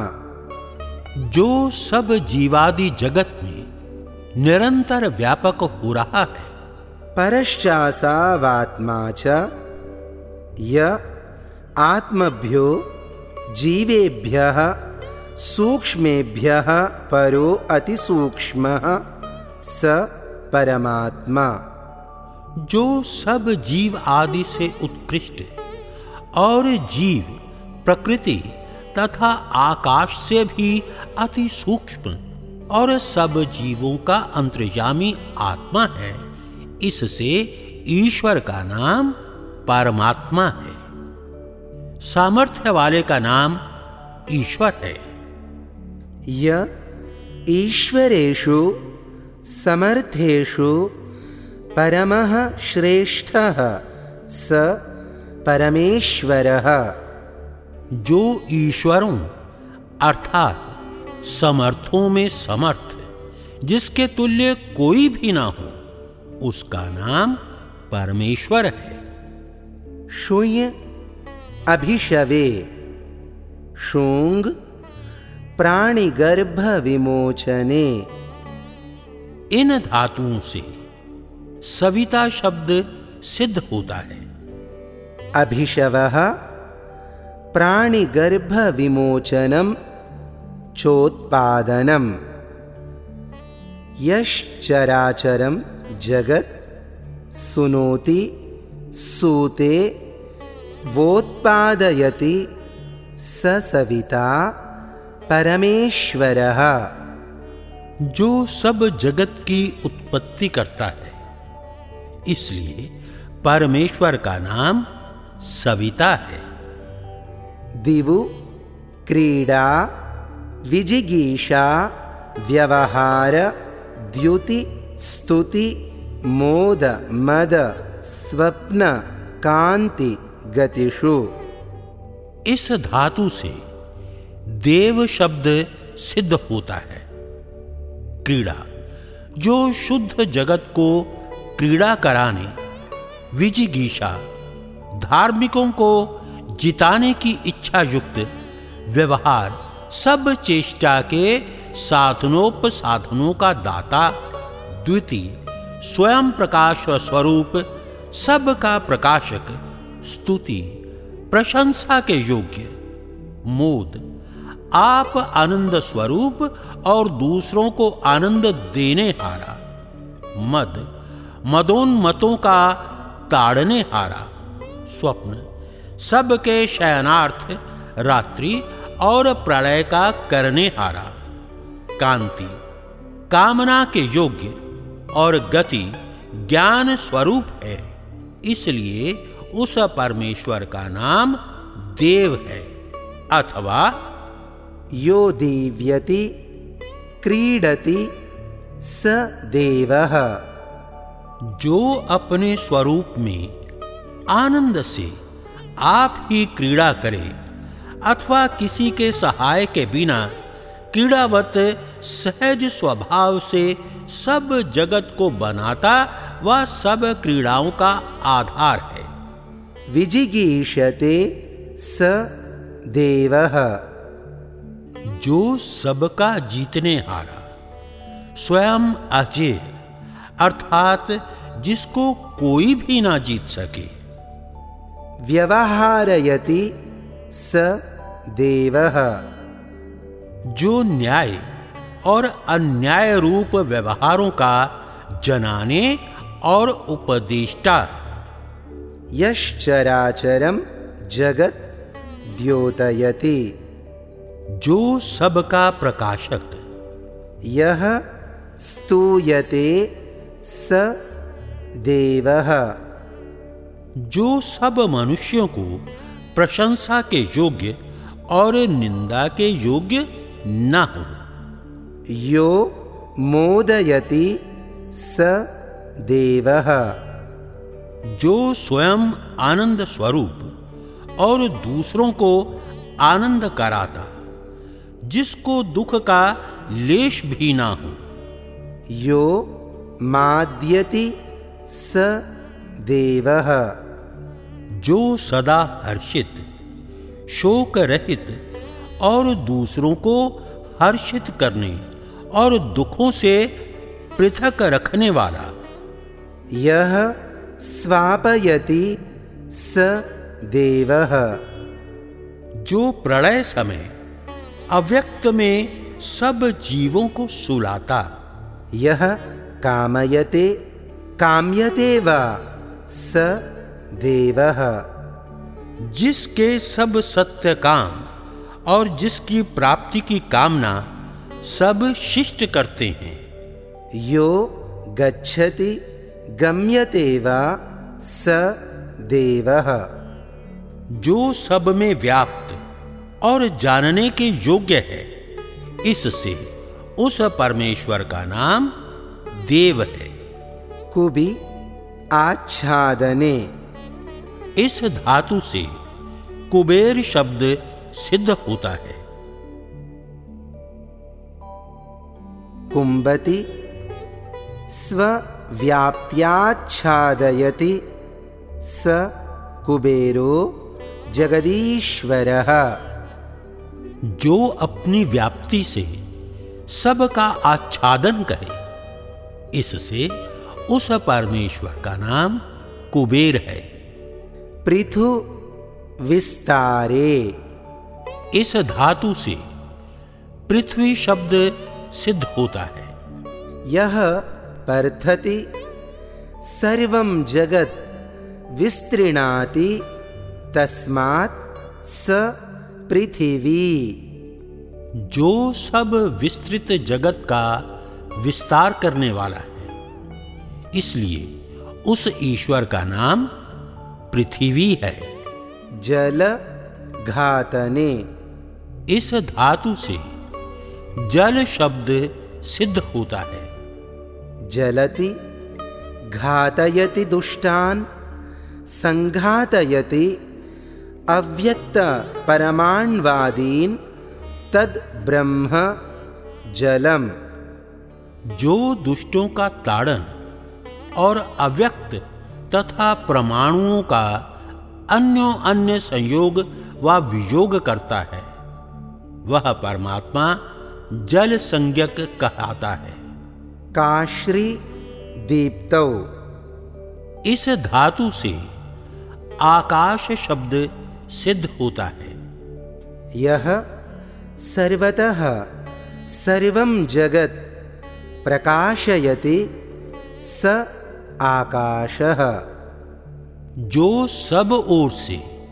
जो सब जीवादि जगत में निरंतर व्यापक हो रहा है परश्चासावात्मा च य आत्मभ्यो जीवेभ्यः सूक्ष्मेभ्यः परो अतिसूक्ष्मः। स परमात्मा। जो सब जीव आदि से उत्कृष्ट और जीव प्रकृति तथा आकाश से भी अति सूक्ष्म और सब जीवों का अंतर्यामी आत्मा है इससे ईश्वर का नाम परमात्मा है। सामर्थ्य वाले का नाम ईश्वर है। य ईश्वरेषु समर्थेषु परमः श्रेष्ठः स परमेश्वरः। जो ईश्वरों अर्थात समर्थों में समर्थ जिसके तुल्य कोई भी ना हो उसका नाम परमेश्वर है। शून्य अभिशवे। शूंग प्राणिगर्भ विमोचने इन धातुओं से सविता शब्द सिद्ध होता है। अभिशवः प्राणिगर्भ विमोचनम चोत्पादनम यश्चराचरम जगत सुनोति सूते वोत्पादयति स सविता परमेश्वरः। जो सब जगत की उत्पत्ति करता है। इसलिए परमेश्वर का नाम सविता है। दिवु क्रीडा विजिगीषा व्यवहार द्युति स्तुति मोद मद स्वप्न कांति गतिषु। इस धातु से देव शब्द सिद्ध होता है। क्रीड़ा। जो शुद्ध जगत को क्रीड़ा कराने, विजिगीषा, धार्मिकों को जिताने की इच्छा युक्त व्यवहार, सब चेष्टा के साधनोपसाधनों का दाता, द्वितीय, स्वयं प्रकाश स्वरूप सब का प्रकाशक, स्तुति, प्रशंसा के योग्य, मोद। आप आनंद स्वरूप और दूसरों को आनंद देने हारा। मद, मदोन्मतों का ताड़ने हारा। स्वप्न, सबके शयनार्थ रात्रि और प्रलय का करने हारा। कांति, कामना के योग्य और गति ज्ञान स्वरूप है। इसलिए उस परमेश्वर का नाम देव है, अथवा यो दीव्यति क्रीडति स देवः। जो अपने स्वरूप में आनंद से आप ही क्रीड़ा करे अथवा किसी के सहाय के बिना क्रीड़ावत सहज स्वभाव से सब जगत को बनाता व सब क्रीड़ाओं का आधार है। विजिगीषते स देवः। जो सबका जीतने हारा। स्वयं अजय अर्थात जिसको कोई भी ना जीत सके। व्यवहारयति स देव। जो न्याय और अन्याय रूप व्यवहारों का जनाने और उपदेष्टा। यश्चराचरम जगत द्योतयति। जो सबका प्रकाशक यह स्तूयते स देव। जो सब मनुष्यों को प्रशंसा के योग्य और निंदा के योग्य न हो। यो मोदयति स देव। जो स्वयं आनंद स्वरूप और दूसरों को आनंद कराता जिसको दुख का लेश भी ना हो। यो माद्यति स देवः। जो सदा हर्षित शोक रहित और दूसरों को हर्षित करने और दुखों से पृथक रखने वाला। यह स्वापयति स देवः। जो प्रलय समय अव्यक्त में सब जीवों को सुलाता। यह कामयते काम्यते व स देवः। जिसके सब सत्य काम और जिसकी प्राप्ति की कामना सब शिष्ट करते हैं। यो गच्छति गम्यते व स देवः। जो सब में व्याप्त और जानने के योग्य है। इससे उस परमेश्वर का नाम देव है। कुबि आच्छादने। इस धातु से कुबेर शब्द सिद्ध होता है। कुंभति स्वव्याप्त्याच्छादयति। स कुबेरो जगदीश्वरः। जो अपनी व्याप्ति से सबका आच्छादन करे इससे उस परमेश्वर का नाम कुबेर है। पृथु विस्तारे। इस धातु से पृथ्वी शब्द सिद्ध होता है। यह पर्थति सर्वं जगत विस्तृणाति तस्मात् स पृथिवी। जो सब विस्तृत जगत का विस्तार करने वाला है इसलिए उस ईश्वर का नाम पृथ्वी है। जल घातने। इस धातु से जल शब्द सिद्ध होता है। जलति घातयति दुष्टान संघातयति अव्यक्त परमाण्वादीन तद ब्रह्म जलम। जो दुष्टों का ताड़न और अव्यक्त तथा परमाणुओं का अन्यो अन्य संयोग व वियोग करता है वह परमात्मा जल संज्ञक कहलाता है। काश्री दीप्तौ। इस धातु से आकाश शब्द सिद्ध होता है। यह सर्वतः सर्वं जगत प्रकाशयति स आकाशः। जो सब ओर से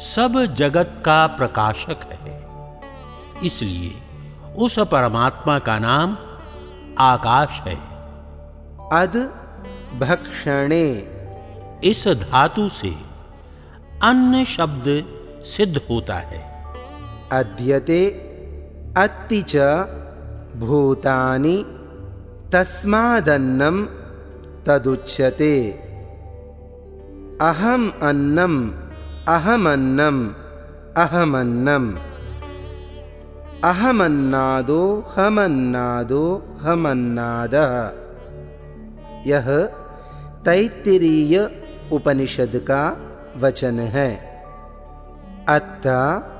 सब जगत का प्रकाशक है इसलिए उस परमात्मा का नाम आकाश है। अद भक्षणे। इस धातु से अन्न शब्द सिद्ध होता है। अद्यते अत्ति च भूतानि तस्मादन्नं तदुच्यते। अहम् अन्नम्, अहमन्नम् अहमन्नम्। अहमन्नादो, हमन्नादो, हमन्नादः। यह तैत्तिरीय उपनिषद का वचन है। अत्ता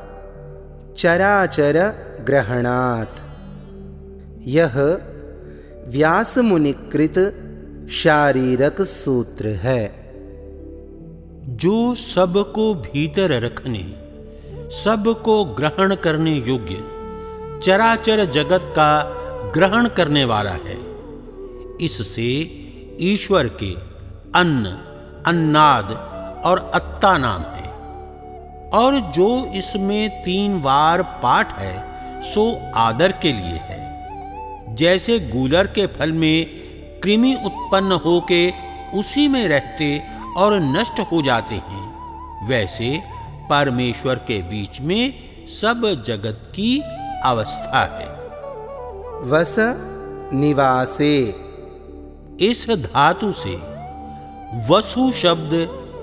चराचर ग्रहणात्। यह व्यास मुनिकृत शारीरक सूत्र है। जो सबको भीतर रखने, सबको ग्रहण करने योग्य, चराचर जगत का ग्रहण करने वाला है, इससे ईश्वर के अन्न, अन्नाद और अत्ता नाम है और जो इसमें तीन बार पाठ है सो आदर के लिए है। जैसे गूलर के फल में कृमि उत्पन्न होके उसी में रहते और नष्ट हो जाते हैं वैसे परमेश्वर के बीच में सब जगत की अवस्था है। वस निवासे। इस धातु से वसु शब्द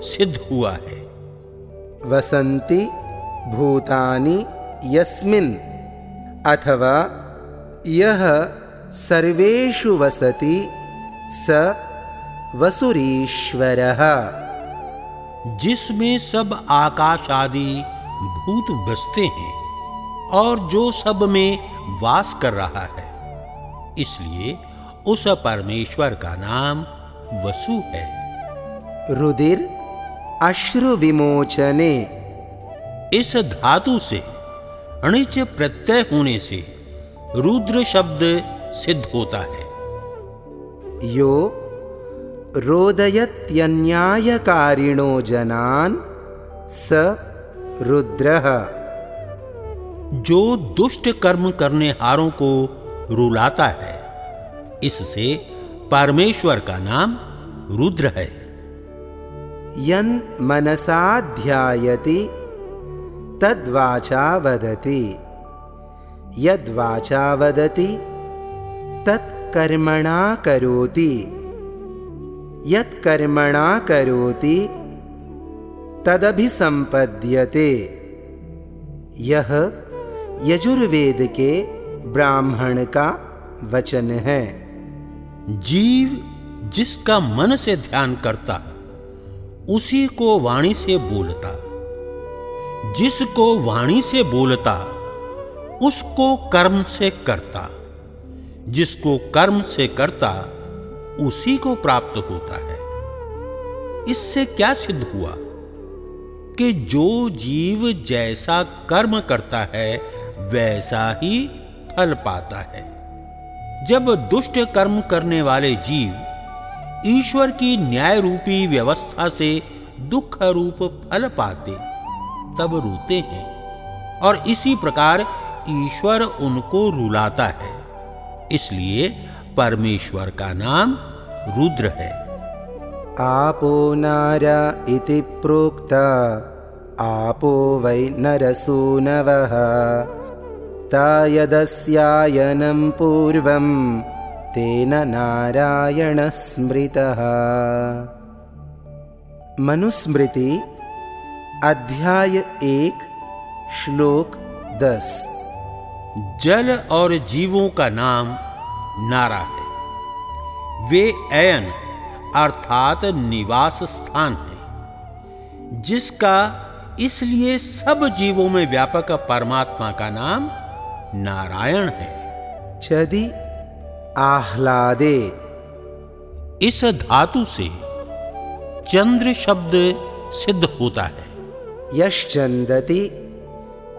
सिद्ध हुआ है। वसंति भूतानि यस्मिन् अथवा यह सर्वेषु वसति स वसुरीश्वरः। जिसमें सब आकाश आदि भूत बसते हैं और जो सब में वास कर रहा है। इसलिए उस परमेश्वर का नाम वसु है। रुदिर अश्रु विमोचने इस धातु से अणिच प्रत्यय होने से रुद्र शब्द सिद्ध होता है। यो रोदयत्यन्यायकारिणो जनान स रुद्रः। जो दुष्ट कर्म करने हारों को रुलाता है इससे परमेश्वर का नाम रुद्र है। यन मनसा ध्यायति, तद्वाचा वदति। यद्वाचा वदति, तत्कर्मणा करोति। यत्कर्मणा करोति तदभिसंपद्यते यह यजुर्वेद के ब्राह्मण का वचन। है जीव जिसका मन से ध्यान करता उसी को वाणी से बोलता। जिसको वाणी से बोलता, उसको कर्म से करता। जिसको कर्म से करता, उसी को प्राप्त होता है। इससे क्या सिद्ध हुआ? कि जो जीव जैसा कर्म करता है, वैसा ही फल पाता है। जब दुष्ट कर्म करने वाले जीव ईश्वर की न्याय रूपी व्यवस्था से दुख रूप फल पाते, तब रोते हैं। और इसी प्रकार ईश्वर उनको रुलाता है। इसलिए परमेश्वर का नाम रुद्र है। आपो नारा इति प्रोक्ता, आपो वै नरसूनवः। ता यदस्यायनं पूर्वं तेन नारायण स्मृतः। मनुस्मृति अध्याय एक श्लोक दस। जल और जीवों का नाम नारा है वे अयन अर्थात निवास स्थान है जिसका इसलिए सब जीवों में व्यापक परमात्मा का नाम नारायण है। चदि आह्लादे। इस धातु से चंद्र शब्द सिद्ध होता है। यश्चन्दति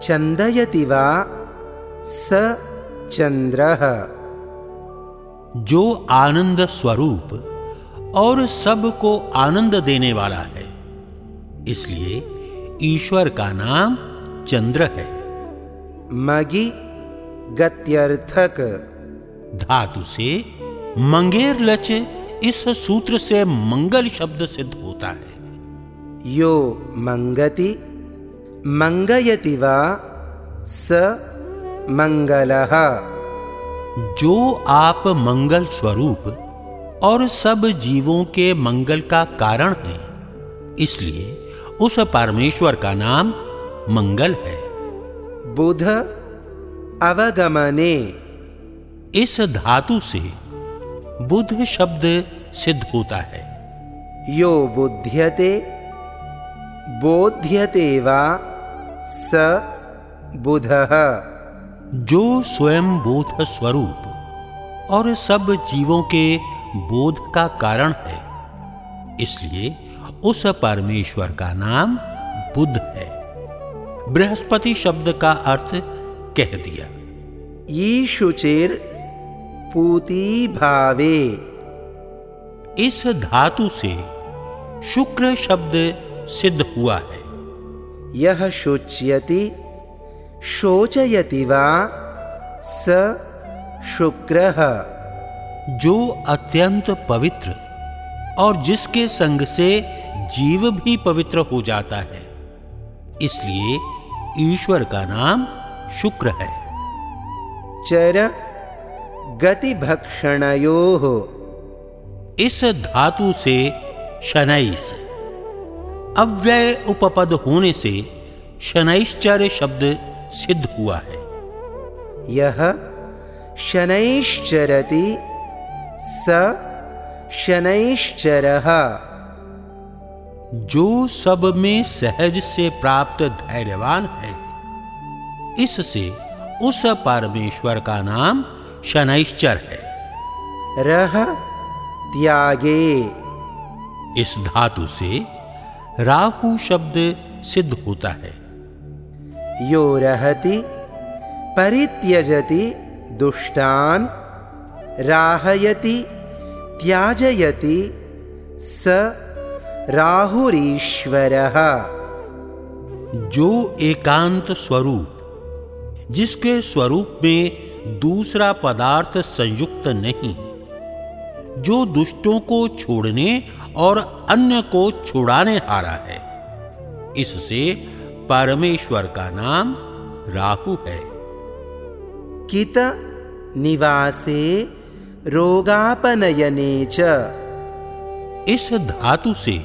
चन्दयति वा स चन्द्रः जो आनंद स्वरूप और सबको आनंद देने वाला है इसलिए ईश्वर का नाम चंद्र है। मगी गत्यर्थक। धातु से मंगेर लच इस सूत्र से मंगल शब्द सिद्ध होता है। यो मंगति मंगयति वा स मङ्गलः जो आप मंगल स्वरूप और सब जीवों के मंगल का कारण है इसलिए उस परमेश्वर का नाम मंगल है। बुध अवगमने। इस धातु से बुध शब्द सिद्ध होता है। यो बुध्यते बोध्यते वा स बुधः। जो स्वयं बोध स्वरूप और सब जीवों के बोध का कारण है इसलिए उस परमेश्वर का नाम बुद्ध है। बृहस्पति शब्द का अर्थ कह दिया। ईशुचिर पूती भावे। इस धातु से शुक्र शब्द सिद्ध हुआ है। यह शुच्यति शोचयति वा स शुक्रः। जो अत्यंत पवित्र और जिसके संग से जीव भी पवित्र हो जाता है इसलिए ईश्वर का नाम शुक्र है। चर गतिभक्षणयोः। इस धातु से शनैस। अव्यय उपपद होने से शनैश्चर्य शब्द सिद्ध हुआ है। यह शनैश्चरति स शनैश्चर। जो सब में सहज से प्राप्त धैर्यवान है इससे उस परमेश्वर का नाम शनैश्चर है। रह त्यागे। इस धातु से राहु शब्द सिद्ध होता है। यो रहति परित्यजति दुष्टान्। राहयति त्याजयति स राहुरीश्वरः। जो एकांत स्वरूप जिसके स्वरूप में दूसरा पदार्थ संयुक्त नहीं। जो दुष्टों को छोड़ने और अन्य को छुड़ाने हारा है इससे परमेश्वर का नाम राहु है। कित निवासे रोगापनयने च। इस धातु से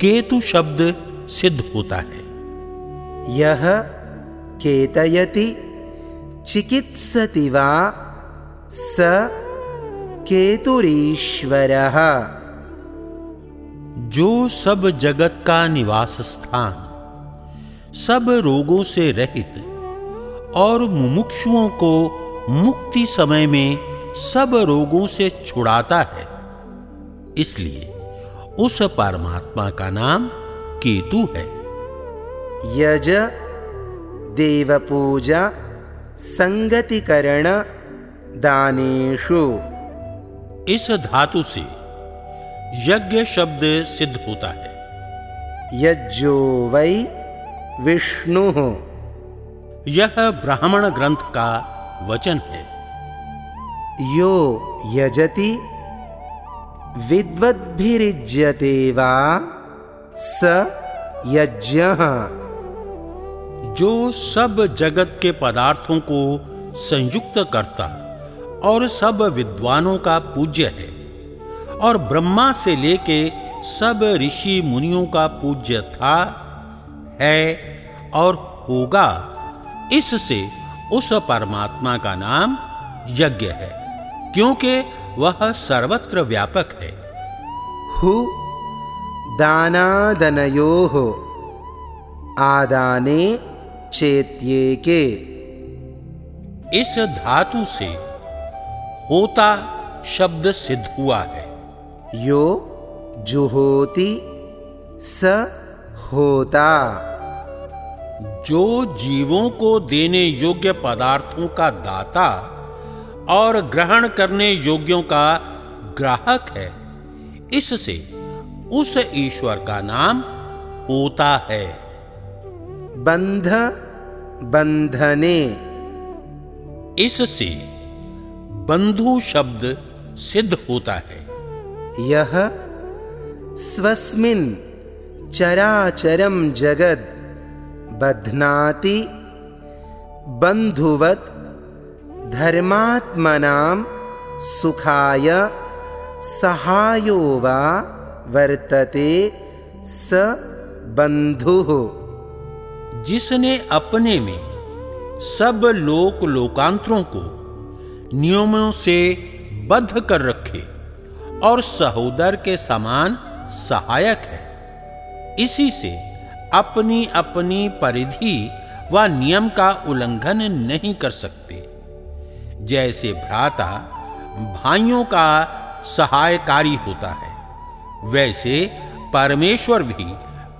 केतु शब्द सिद्ध होता है। यह केतयति चिकित्सति वा स केतुरीश्वरः। जो सब जगत का निवास स्थान सब रोगों से रहित और मुमुक्षुओं को मुक्ति समय में सब रोगों से छुड़ाता है इसलिए उस परमात्मा का नाम केतु है। यज देवपूजा संगतिकरण दानेषु। इस धातु से यज्ञ शब्द सिद्ध होता है। यज्जो वै विष्णु। यह ब्राह्मण ग्रंथ का वचन है। यो यजति विद्वद्भिरिज्यते वा स यज्ञः। जो सब जगत के पदार्थों को संयुक्त करता और सब विद्वानों का पूज्य है और ब्रह्मा से लेके सब ऋषि मुनियों का पूज्य था, है और होगा, इससे उस परमात्मा का नाम यज्ञ है, क्योंकि वह सर्वत्र व्यापक है। हु? दानादनयोः आदाने चेत्येके। इस धातु से होता शब्द सिद्ध हुआ है। यो जुहोति स होता। जो जीवों को देने योग्य पदार्थों का दाता और ग्रहण करने योग्यों का ग्राहक है इससे उस ईश्वर का नाम होता है। बंध बंधने। इससे बंधु शब्द सिद्ध होता है। यह स्वस्मिन् चराचरं जगद बध्नाति बन्धुवत् धर्मात्मनां सुखाय सहायो वा वर्तते स बन्धुः। जिसने अपने में सब लोक लोकांतरों को नियमों से बद्ध कर रखे और सहोदर के समान सहायक है, इसी से अपनी अपनी परिधि व नियम का उल्लंघन नहीं कर सकते। जैसे भ्राता भाइयों का सहायकारी होता है, वैसे परमेश्वर भी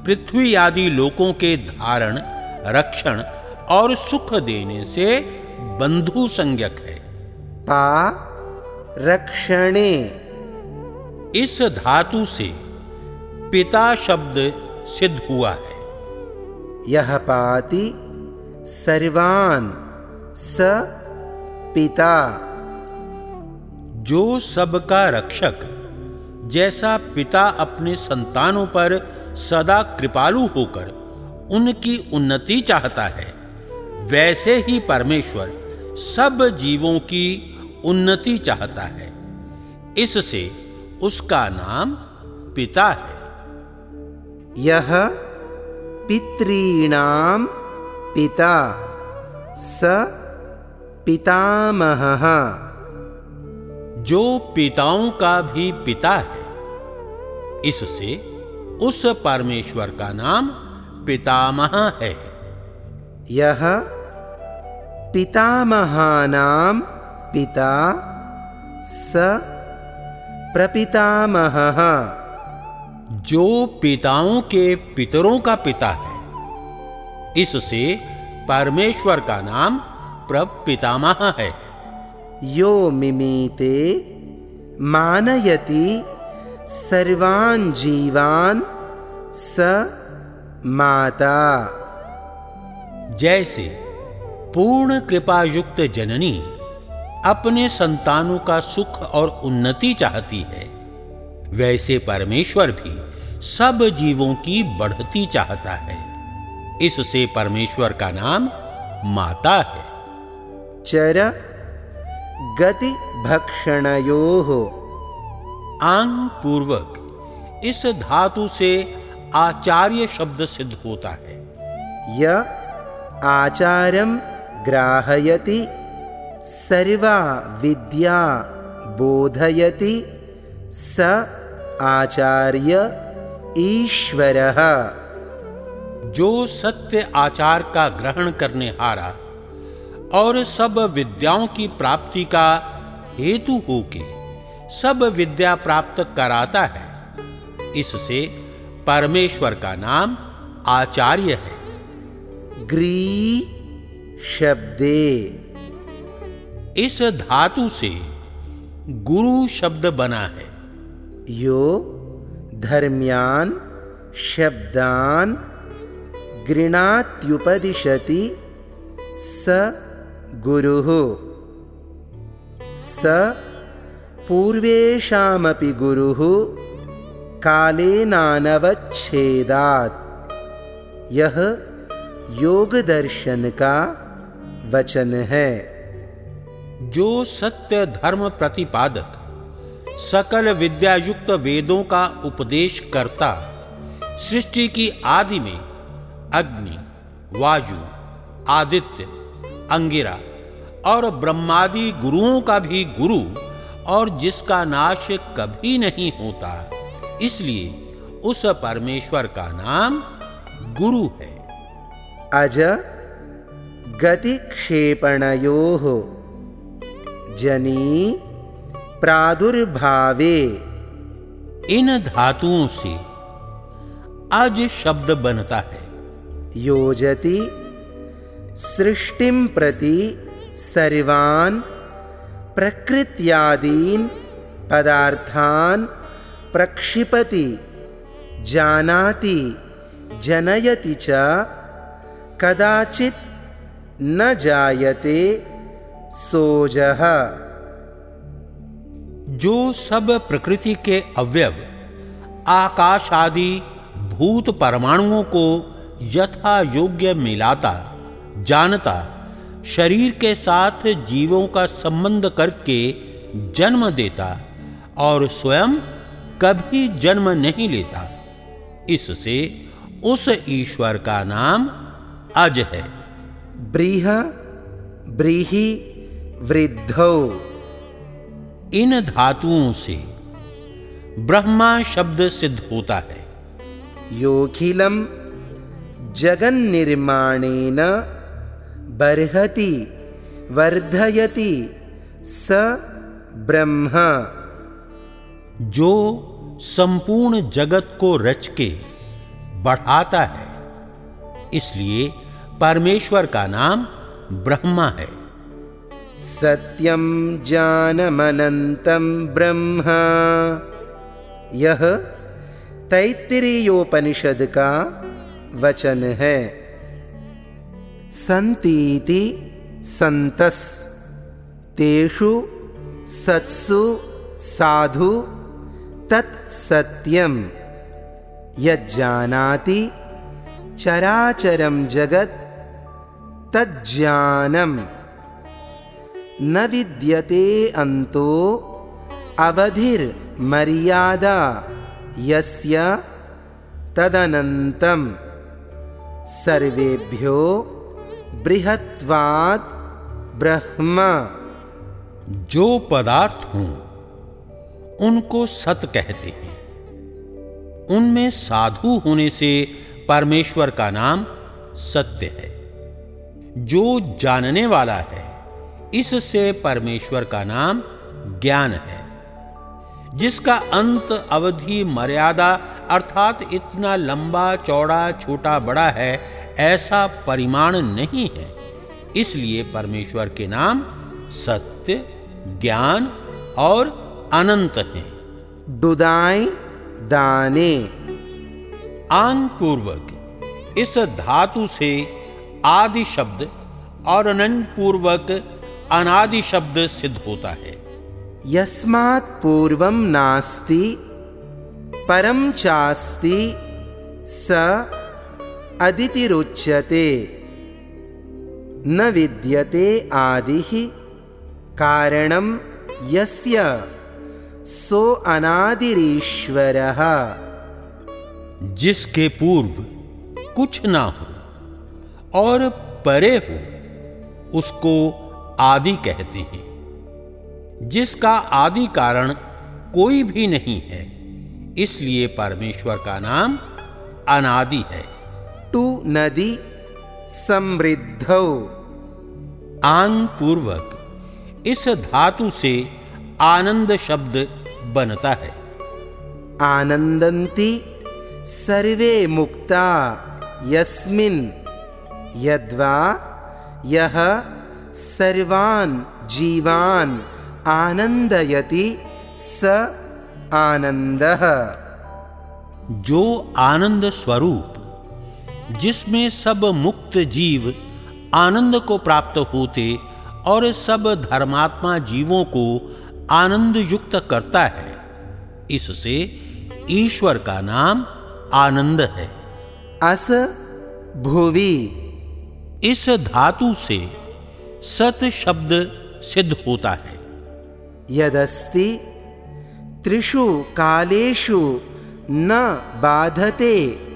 पृथ्वी आदि लोकों के धारण रक्षण और सुख देने से बंधु संज्ञक है। पा रक्षणे। इस धातु से पिता शब्द सिद्ध हुआ है। यह पाति सर्वान स पिता। जो सबका रक्षक जैसा पिता अपने संतानों पर सदा कृपालु होकर उनकी उन्नति चाहता है। वैसे ही परमेश्वर सब जीवों की उन्नति चाहता है। इससे उसका नाम पिता है। यह पितॄणां पिता स पितामह। जो पिताओं का भी पिता है इससे उस परमेश्वर का नाम पितामह है। यह पितामहानां पिता स प्रपितामह। जो पिताओं के पितरों का पिता है इससे परमेश्वर का नाम प्रपितामह है। यो मिमीते मानयति सर्वान् जीवान् स माता। जैसे पूर्ण कृपा युक्त जननी अपने संतानों का सुख और उन्नति चाहती है वैसे परमेश्वर भी सब जीवों की बढ़ती चाहता है। इससे परमेश्वर का नाम माता है। चर गति भक्षणयो आंग पूर्वक इस धातु से आचार्य शब्द सिद्ध होता है। य आचारम ग्राहयति सर्वा विद्या बोधयति स आचार्य ईश्वर। जो सत्य आचार का ग्रहण करने हारा और सब विद्याओं की प्राप्ति का हेतु होके सब विद्या प्राप्त कराता है। इससे परमेश्वर का नाम आचार्य है। ग्री शब्दे। इस धातु से गुरु शब्द बना है। यो धर्म्यान शब्दान गृणात्युपदिशति स गुरुः। स पूर्वेषामपि गुरुः कालेनानवच्छेदात् यह योग दर्शन का वचन है। जो सत्य धर्म प्रतिपादक, सकल विद्यायुक्त वेदों का उपदेश करता, सृष्टि की आदि में अग्नि, वायु, आदित्य, अंगिरा और ब्रह्मादि गुरुओं का भी गुरु और जिसका नाश कभी नहीं होता इसलिए उस परमेश्वर का नाम गुरु है। अज गतिक्षेपणयोः जनी प्रादुर्भावे। इन धातुओं से अज शब्द बनता है। योजति सृष्टिं प्रति सर्वान् प्रकृत्यादीन् पदार्थान् प्रक्षिपति, जानाति, जनयति च, कदाचित् न जायते सोजः। जो सब प्रकृति के अवयव आकाश आदि भूत परमाणुओं को यथा योग्य मिलाता, जानता शरीर के साथ जीवों का संबंध करके जन्म देता और स्वयं कभी जन्म नहीं लेता। इससे उस ईश्वर का नाम अज है। ब्रीह ब्रीही वृद्धौ। इन धातुओं से ब्रह्मा शब्द सिद्ध होता है। योऽखिलं जगन्निर्माणेन बर्हति वर्धयति स ब्रह्म। जो संपूर्ण जगत को रच के बढ़ाता है इसलिए परमेश्वर का नाम ब्रह्मा है। सत्यम जानमनन्तं ब्रह्म। यह तैत्तिरीयोपनिषद का वचन है। संतीति संतस। तेषु सत्सु साधु तत्सत्यम यज्जानाति चराचरं जगत् तज्ज्ञानम्। न विद्यते अन्तो अवधिर्मर्यादा यस्य तदनन्तं सर्वेभ्यो बृहत्वात् ब्रह्म। जो पदार्थ हों, उनको सत कहते हैं। उनमें साधु होने से परमेश्वर का नाम सत्य है। जो जानने वाला है, इससे परमेश्वर का नाम ज्ञान है। जिसका अंत, अवधि, मर्यादा अर्थात इतना लंबा, चौड़ा, छोटा, बड़ा है ऐसा परिमाण नहीं है। इसलिए परमेश्वर के नाम सत्य ज्ञान और अनंत हैं। डुदाई दाने। आन पूर्वक इस धातु से आदि शब्द और अनंत पूर्वक अनादि शब्द सिद्ध होता है। यस्मात् पूर्वं नास्ति परम चास्ति स अदितिरुच्यते। न विद्यते आदिः। कारणं यस्य सो अनादिरीश्वरः। जिसके पूर्व कुछ ना हो और परे हो, उसको आदि कहते हैं। जिसका आदि कारण कोई भी नहीं है, इसलिए परमेश्वर का नाम अनादि है। टू नदी समृद्धौ। आंग पूर्वक इस धातु से आनंद शब्द बनता है। आनन्दन्ति सर्वे मुक्ता यस्मिन् यद्वा यह सर्वान् जीवान् आनंदयति स आनंद। जो आनंद स्वरूप जिसमें सब मुक्त जीव आनंद को प्राप्त होते और सब धर्मात्मा जीवों को आनंद युक्त करता है इससे ईश्वर का नाम आनंद है। अस भुवि। इस धातु से सत शब्द सिद्ध होता है। यदस्ति त्रिषु कालेषु न बाधते।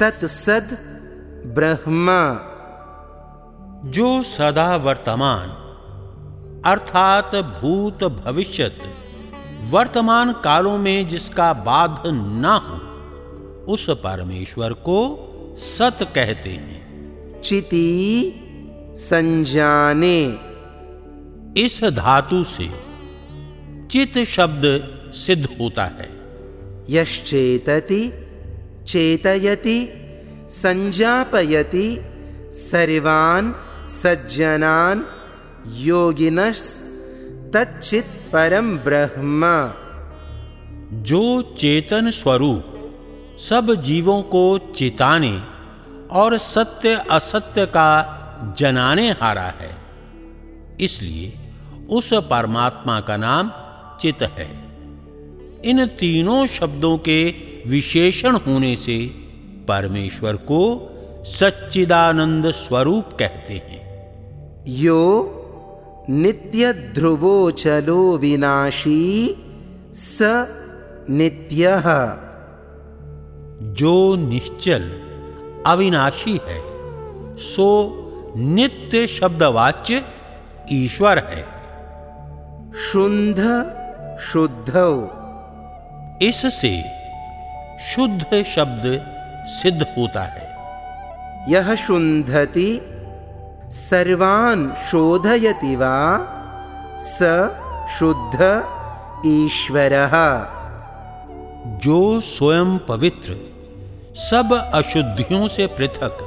तत्सद ब्रह्म। जो सदा वर्तमान अर्थात भूत भविष्यत वर्तमान कालों में जिसका बाध ना हो उस परमेश्वर को सत कहते हैं। चिति संजाने। इस धातु से चित शब्द सिद्ध होता है। यश्चेतति चेतयति, संजापयति, सर्वान् सज्जनान् योगिनस्तच्चित् परम ब्रह्म। जो चेतन स्वरूप सब जीवों को चिताने और सत्य असत्य का जनाने हारा है, इसलिए उस परमात्मा का नाम चित है। इन तीनों शब्दों के विशेषण होने से परमेश्वर को सच्चिदानंद स्वरूप कहते हैं। यो नित्य ध्रुवो चलो विनाशी स नित्य। जो निश्चल अविनाशी है सो नित्य शब्दवाच्य ईश्वर है। शुंध शुद्ध। इससे शुद्ध शब्द सिद्ध होता है। यह शुंधति सर्वान शोधयति वा? स शुद्ध ईश्वरः। जो स्वयं पवित्र सब अशुद्धियों से पृथक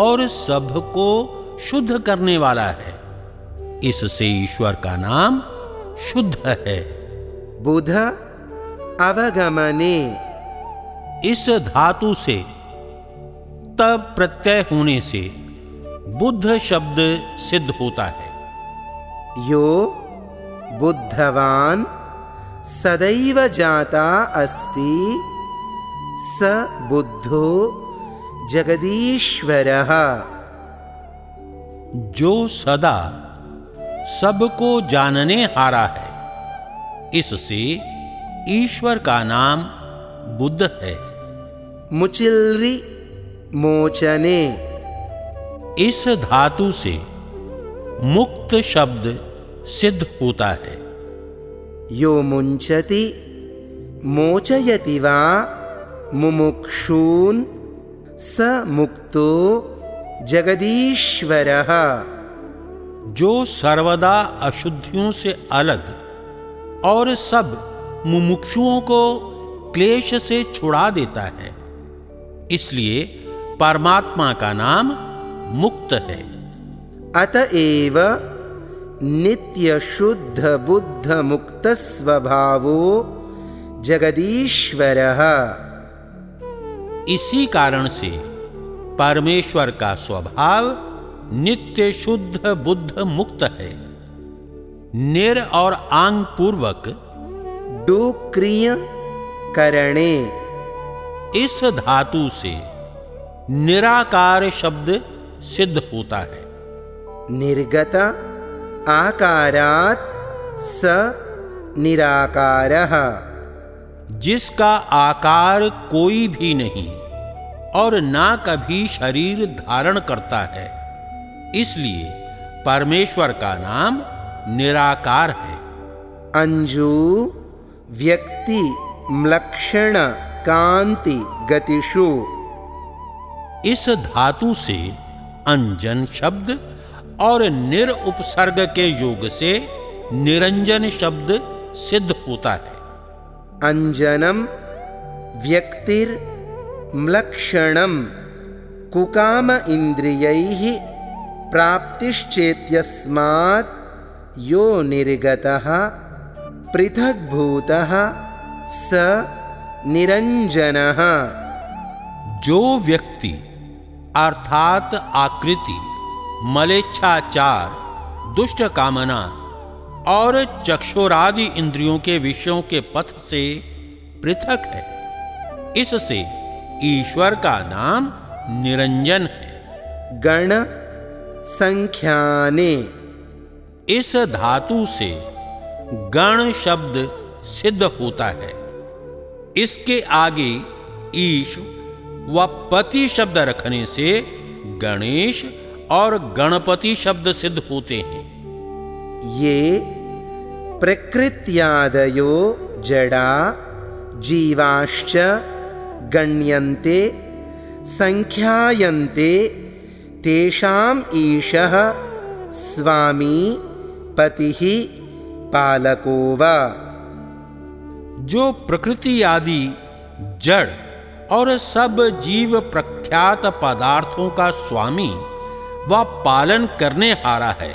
और सबको शुद्ध करने वाला है इससे ईश्वर का नाम शुद्ध है। बुध अवगमने। इस धातु से तब प्रत्यय होने से बुद्ध शब्द सिद्ध होता है। यो बुद्धवान सदैव जाता अस्ति स बुद्धो जगदीश्वर। जो सदा सबको जानने हारा है इससे ईश्वर का नाम बुद्ध है। मुचिल्रि मोचने। इस धातु से मुक्त शब्द सिद्ध होता है। यो मुञ्चति मोचयति वा मुमुक्षून् स मुक्तो जगदीश्वर। जो सर्वदा अशुद्धियों से अलग और सब मुमुक्षुओं को क्लेश से छुड़ा देता है इसलिए परमात्मा का नाम मुक्त है। अतएव नित्यशुद्धबुद्धमुक्तस्वभावो जगदीश्वर। इसी कारण से परमेश्वर का स्वभाव नित्य शुद्ध बुद्ध मुक्त है। निर और आंग पूर्वक डुक्रिय करणे इस धातु से निराकार शब्द सिद्ध होता है। निर्गत आकारात स निराकार। जिसका आकार कोई भी नहीं और ना कभी शरीर धारण करता है इसलिए परमेश्वर का नाम निराकार है। अंजू व्यक्ति मलक्षण कांति गतिषु। इस धातु से अंजन शब्द और निर उपसर्ग के योग से निरंजन शब्द सिद्ध होता है। अंजनम व्यक्तिर मलक्षणम कुकाम इंद्रिय प्राप्तिश्चेत्यस्मात् यो निर्गतः पृथग्भूतः स निरंजनः। जो व्यक्ति अर्थात आकृति मलेच्छाचार दुष्ट कामना और चक्षुरादि इंद्रियों के विषयों के पथ से पृथक है इससे ईश्वर का नाम निरंजन है। गण संख्याने। इस धातु से गण शब्द सिद्ध होता है। इसके आगे ईश व पति शब्द रखने से गणेश और गणपति शब्द सिद्ध होते हैं। ये प्रकृत्यादयो जड़ा, जीवाश्च गण्यन्ते, संख्यायन्ते, तेषाम् ईशः, स्वामी, पतिः, पालको वा। जो प्रकृति आदि जड़ और सब जीव प्रख्यात पदार्थों का स्वामी व पालन करने हारा है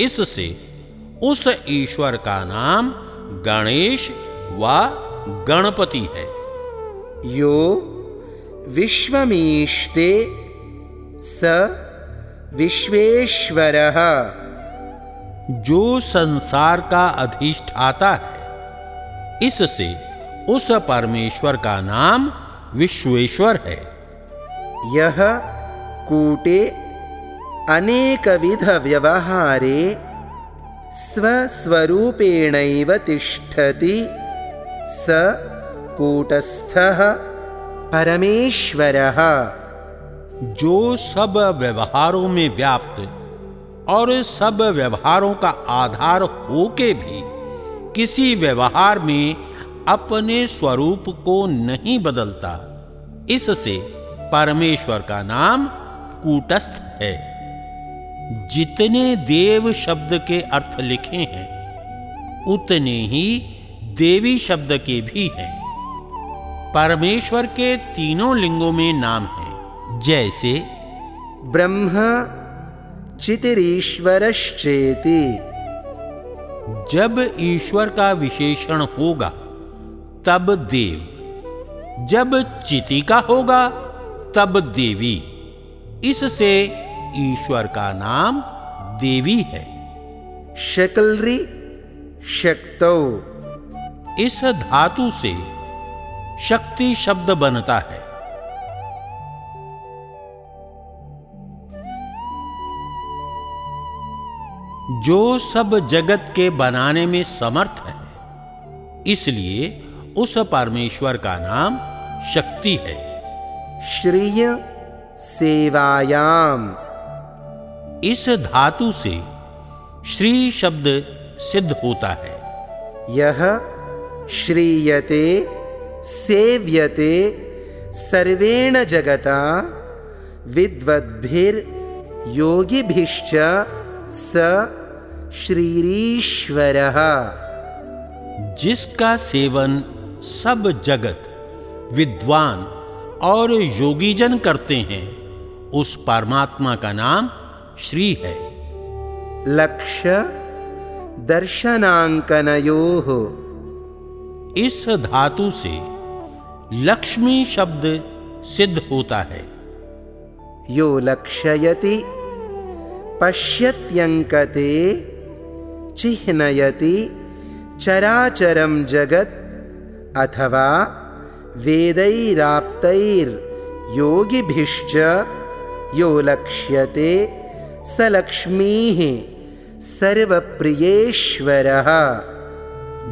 इससे उस ईश्वर का नाम गणेश व गणपति है। यो विश्वमीष्टे स विश्वेश्वर। जो संसार का अधिष्ठाता है इससे उस परमेश्वर का नाम विश्वेश्वर है। यह कूटे अनेकविध व्यवहारे स्वस्वरूपेण तिष्ठति। स कूटस्थः परमेश्वरः। जो सब व्यवहारों में व्याप्त और सब व्यवहारों का आधार होके भी किसी व्यवहार में अपने स्वरूप को नहीं बदलता। इससे परमेश्वर का नाम कूटस्थ है। जितने देव शब्द के अर्थ लिखे हैं, उतने ही देवी शब्द के भी हैं। परमेश्वर के तीनों लिंगों में नाम है, जैसे ब्रह्म चितिरीश्वरश्चेति। जब ईश्वर का विशेषण होगा तब देव। जब चिति का होगा तब देवी। इससे ईश्वर का नाम देवी है। शकलरी शक्तौ। इस धातु से शक्ति शब्द बनता है। जो सब जगत के बनाने में समर्थ है इसलिए उस परमेश्वर का नाम शक्ति है। श्रिय सेवायाम। इस धातु से श्री शब्द सिद्ध होता है। यह श्रीयते सेव्यते सर्वेण जगता विद्वद्भिर्योगिभिश्च स श्रीरीश्वरः। जिसका सेवन सब जगत विद्वान और योगीजन करते हैं उस परमात्मा का नाम श्री है। लक्ष्य दर्शनांकनयोः। इस धातु से लक्ष्मी शब्द सिद्ध होता है। यो लक्षयति पश्यत्यङ्कते। चिह्नयति चराचरं जगत् अथवा वेदैराप्तैर्योगिभिश्च यो लक्ष्यते स लक्ष्मीः सर्वप्रियेश्वरः।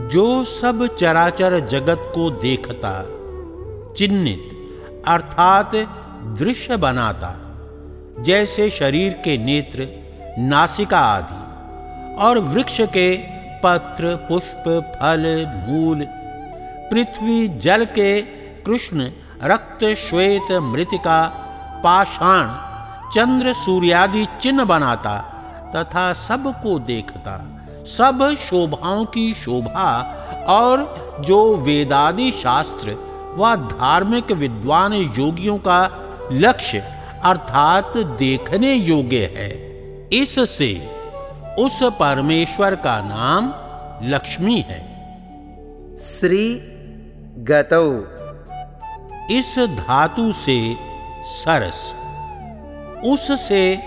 जो सब चराचर जगत को देखता, चिन्हित, अर्थात दृश्य बनाता, जैसे शरीर के नेत्र, नासिका आदि। और वृक्ष के पत्र, पुष्प, फल, मूल, पृथ्वी, जल के कृष्ण, रक्त, श्वेत, मृतिका, पाषाण, चंद्र, सूर्यादि चिन्ह बनाता तथा सबको देखता। सब शोभाओं की शोभा और जो वेदादि शास्त्र व धार्मिक विद्वान योगियों का लक्ष्य अर्थात देखने योग्य है। इससे उस परमेश्वर का नाम लक्ष्मी है। श्री गतौ। इस धातु से सरस उससे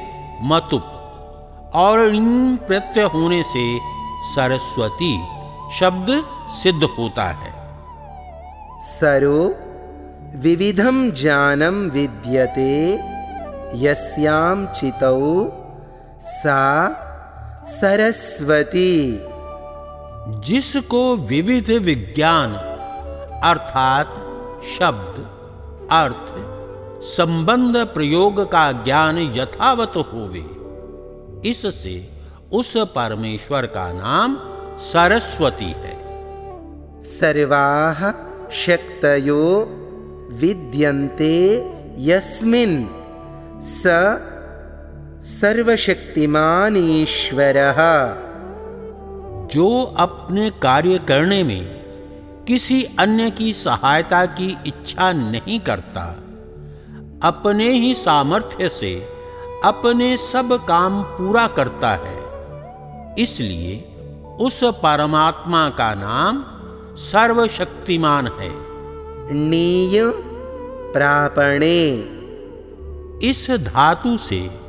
मतुप और इन प्रत्यय होने से सरस्वती शब्द सिद्ध होता है। सरो विविधम ज्ञानम विद्यते यस्यां चितौ सा सरस्वती। जिसको विविध विज्ञान अर्थात शब्द अर्थ संबंध प्रयोग का ज्ञान यथावत होवे इससे उस परमेश्वर का नाम सरस्वती है। सर्वाः शक्तयो विद्यन्ते यस्मिन् स सर्वशक्तिमान ईश्वर जो अपने कार्य करने में किसी अन्य की सहायता की इच्छा नहीं करता अपने ही सामर्थ्य से अपने सब काम पूरा करता है इसलिए उस परमात्मा का नाम सर्वशक्तिमान है। नीय प्रापणे। इस धातु से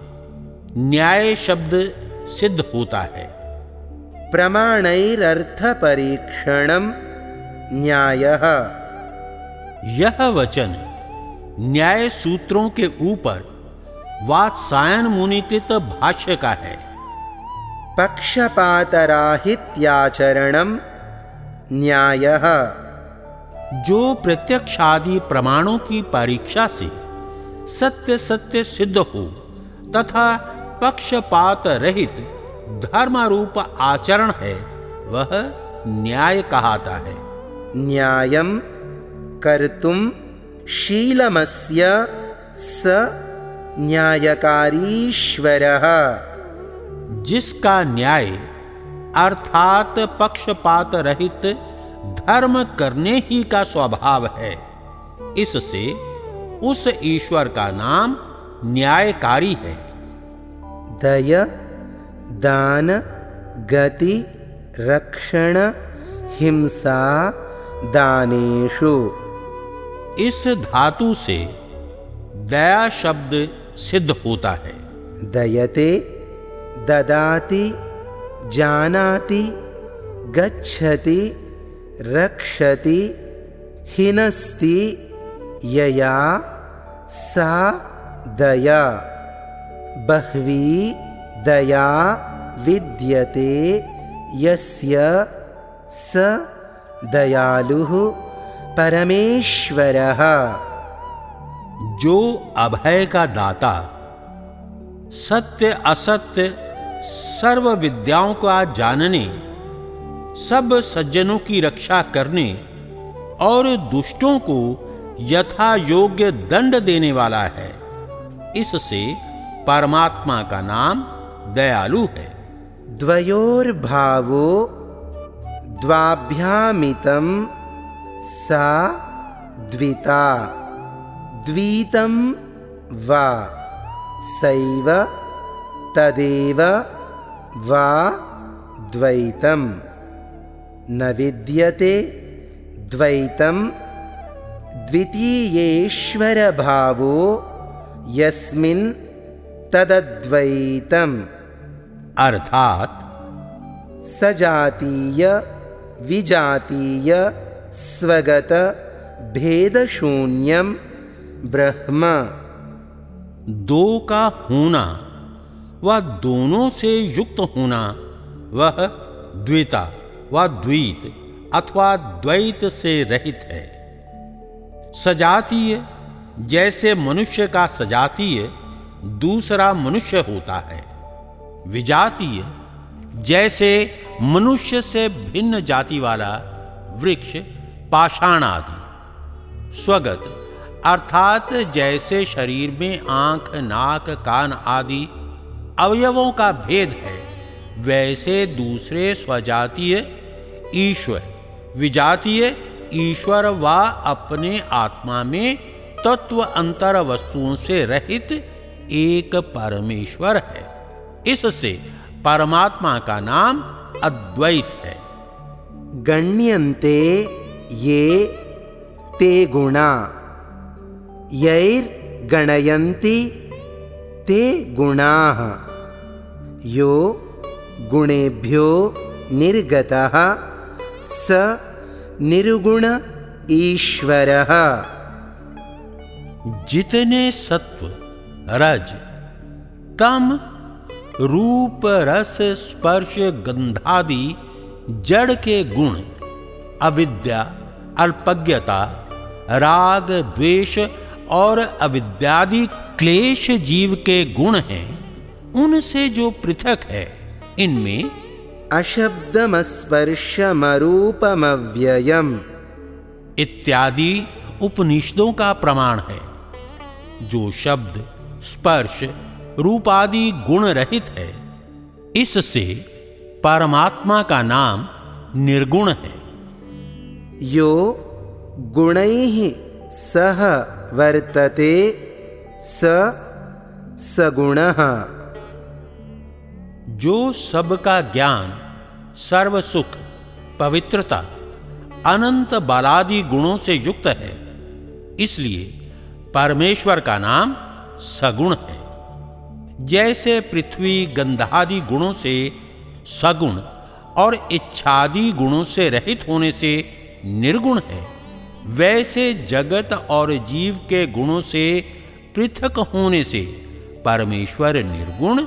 न्याय शब्द सिद्ध होता है। प्रमाणैरर्थपरीक्षणं न्याय। यह वचन न्याय सूत्रों के ऊपर वात्सायन मुनितित भाष्य का है। पक्षपातराहित्याचरणं न्याय। जो प्रत्यक्षादि प्रमाणों की परीक्षा से सत्य सत्य सिद्ध हो तथा पक्षपात रहित धर्म रूप आचरण है वह न्याय कहता है। न्यायं कर्तुं शीलमस्य स न्यायकारीश्वरः। जिसका न्याय अर्थात पक्षपात रहित धर्म करने ही का स्वभाव है इससे उस ईश्वर का नाम न्यायकारी है। दय दान गति रक्षण हिंसा दानेषु इस धातु से दया शब्द सिद्ध होता है। दयते ददाति जानाति गच्छति रक्षति हिनस्ति यया सा दया। बह्वी दया विद्यते यस्य स दयालुः परमेश्वरः। जो अभय का दाता सत्य, असत्य, सर्व विद्याओं का जानने, सब सज्जनों की रक्षा करने और दुष्टों को यथा योग्य दंड देने वाला है, इससे परमात्मा का नाम दयालु है। द्वयोर्भावो द्वाभ्यामितं सा द्विता, द्वीतं वा, सैव तदेव वा द्वैतम न विद्यते द्वैतम द्वितीयेश्वर भावो यस्मिन् तदद्वैतम। अर्थात सजातीय विजातीय स्वगत भेद शून्यम ब्रह्म। दो का होना व दोनों से युक्त होना वह द्विता व द्वैत अथवा द्वैत से रहित है। सजातीय जैसे मनुष्य का सजातीय दूसरा मनुष्य होता है। विजातीय, जैसे मनुष्य से भिन्न जाति वाला वृक्ष पाषाण आदि स्वगत, अर्थात जैसे शरीर में आँख, नाक, कान आदि अवयवों का भेद है, वैसे दूसरे स्वजातीय, ईश्वर, विजातीय, ईश्वर व अपने आत्मा में तत्व अंतर वस्तुओं से रहित एक परमेश्वर है। इससे परमात्मा का नाम अद्वैत है। गण्यन्ते ये ते गुणा यैर्गणयन्ति ते गुणा यो गुणेभ्यो निर्गतः स निर्गुण ईश्वरः। जितने सत्व रज तम रूप रस स्पर्श गंधादि जड़ के गुण अविद्या अल्पज्ञता राग द्वेष और अविद्यादि क्लेश जीव के गुण हैं उनसे जो पृथक है इनमें अशब्दमस्पर्शमरूपमव्ययम्। इत्यादि उपनिषदों का प्रमाण है जो शब्द स्पर्श रूप आदि गुण रहित है। इससे परमात्मा का नाम निर्गुण है। यो गुणैः सह वर्तते स सगुणः। जो सबका ज्ञान सर्व सुख पवित्रता अनंत बलादि गुणों से युक्त है इसलिए परमेश्वर का नाम सगुण है। जैसे पृथ्वी गंधादि गुणों से सगुण और इच्छादि गुणों से रहित होने से निर्गुण है, वैसे जगत और जीव के गुणों से पृथक होने से परमेश्वर निर्गुण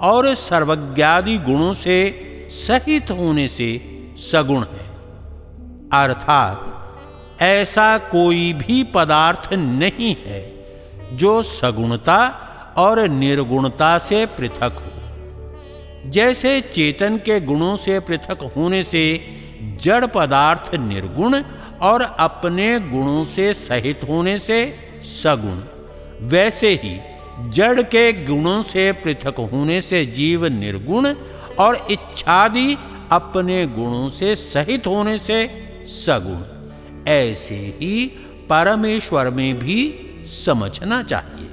और सर्वज्ञादि गुणों से सहित होने से सगुण है। अर्थात ऐसा कोई भी पदार्थ नहीं है जो सगुणता और निर्गुणता से पृथक हो। जैसे चेतन के गुणों से पृथक होने से जड़ पदार्थ निर्गुण और अपने गुणों से सहित होने से सगुण, वैसे ही जड़ के गुणों से पृथक होने से जीव निर्गुण और इच्छादि अपने गुणों से सहित होने से सगुण, ऐसे ही परमेश्वर में भी समझना चाहिए।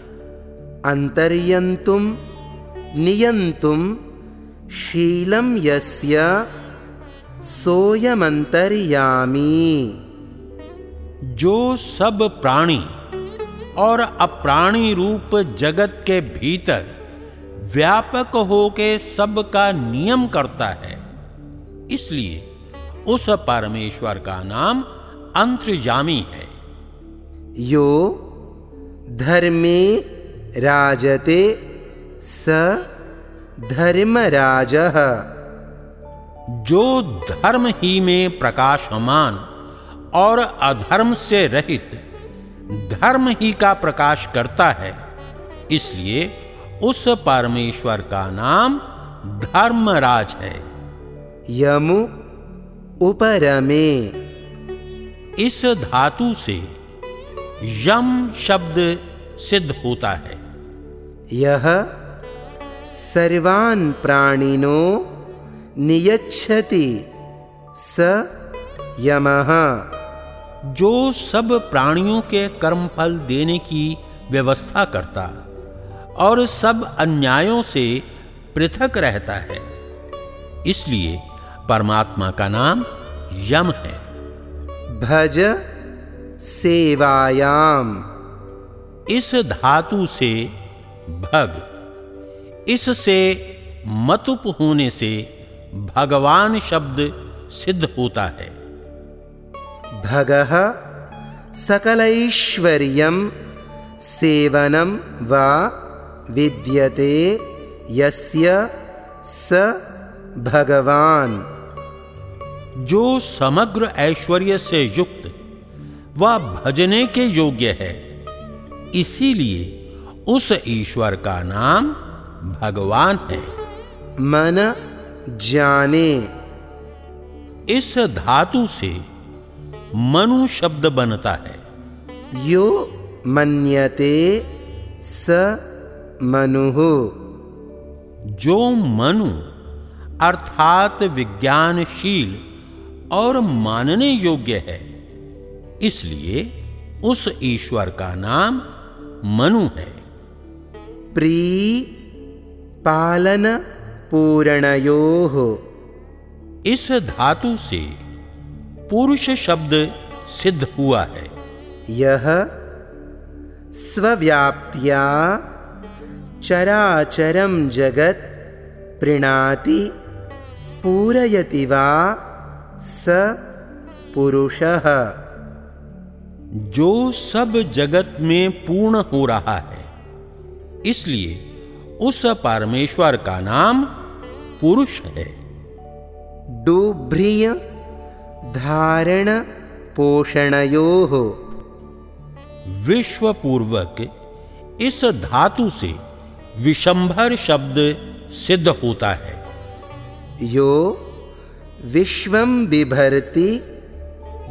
अंतर्यंतुम नियंतुम शीलम यस्य सोयमंतर्यामी जो सब प्राणी और अप्राणी रूप जगत के भीतर व्यापक होके सबका नियम करता है इसलिए उस परमेश्वर का नाम अंतर्यामी है। यो धर्मे राजते स धर्मराज। जो धर्म ही में प्रकाशमान और अधर्म से रहित धर्म ही का प्रकाश करता है इसलिए उस परमेश्वर का नाम धर्मराज है। यमु उपरमे। इस धातु से यम शब्द सिद्ध होता है। यह सर्वान् प्राणिनो नियच्छति स यमः। जो सब प्राणियों के कर्म फल देने की व्यवस्था करता और सब अन्यायों से पृथक रहता है। इसलिए परमात्मा का नाम यम है। भज सेवायाम। इस धातु से भग इससे मतुप होने से भगवान शब्द सिद्ध होता है। भगः सकलैश्वर्यं सेवनम व विद्यते यस्य स भगवान। जो समग्र ऐश्वर्य से युक्त व भजने के योग्य है। इसीलिए उस ईश्वर का नाम भगवान है। मन जाने। इस धातु से मनु शब्द बनता है। यो मन्यते स मनुः। जो मनु अर्थात विज्ञानशील और मानने योग्य है। इसलिए उस ईश्वर का नाम मनु है। प्री पालन पूरणयोः। इस धातु से पुरुष शब्द सिद्ध हुआ है। यह स्वव्याप्त्या चराचरं जगत प्रीणाति पूरयति वा स पुरुषः। जो सब जगत में पूर्ण हो रहा है। इसलिए उस परमेश्वर का नाम पुरुष है। डुभ्रिय धारण पोषणयोः विश्व पूर्वक इस धातु से विशंभर शब्द सिद्ध होता है। यो विश्वम बिभर्ति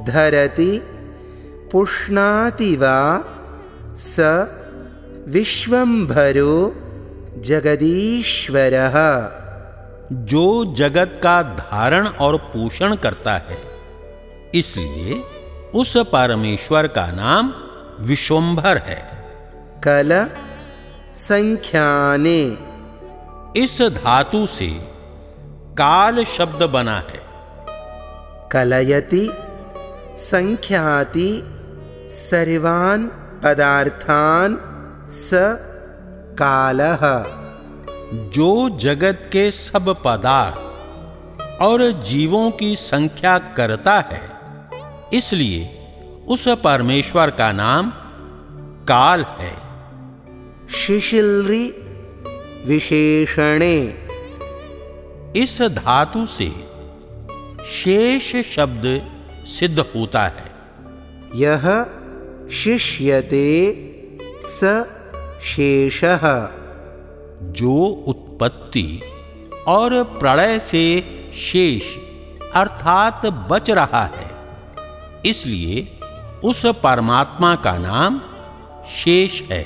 धरति पुष्णाति वा स विश्वंभरो जगदीश्वरः। जो जगत का धारण और पोषण करता है इसलिए उस परमेश्वर का नाम विश्वंभर है। कल संख्याने। इस धातु से काल शब्द बना है। कलयति संख्याति सर्वान् पदार्थान् स कालः। जो जगत के सब पदार्थ और जीवों की संख्या करता है इसलिए उस परमेश्वर का नाम काल है। शिशिल्रि विशेषणे। इस धातु से शेष शब्द सिद्ध होता है। यह शिष्यते स शेषः। जो उत्पत्ति और प्रलय से शेष अर्थात बच रहा है इसलिए उस परमात्मा का नाम शेष है।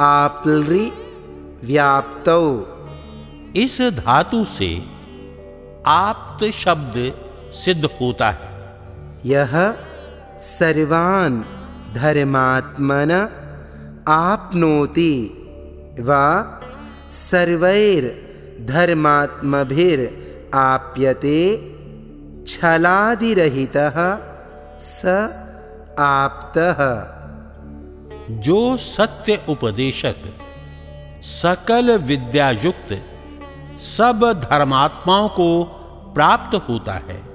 आप्लृ व्याप्तौ। इस धातु से आप्त शब्द सिद्ध होता है। यह सर्वान् धर्मात्मन आप्नोति वा सर्वैर्धर्मात्मभिराप्यते छलादिरहितः स आप्तः। जो सत्य उपदेशक, सकल विद्यायुक्त, सब धर्मात्माओं को प्राप्त होता है।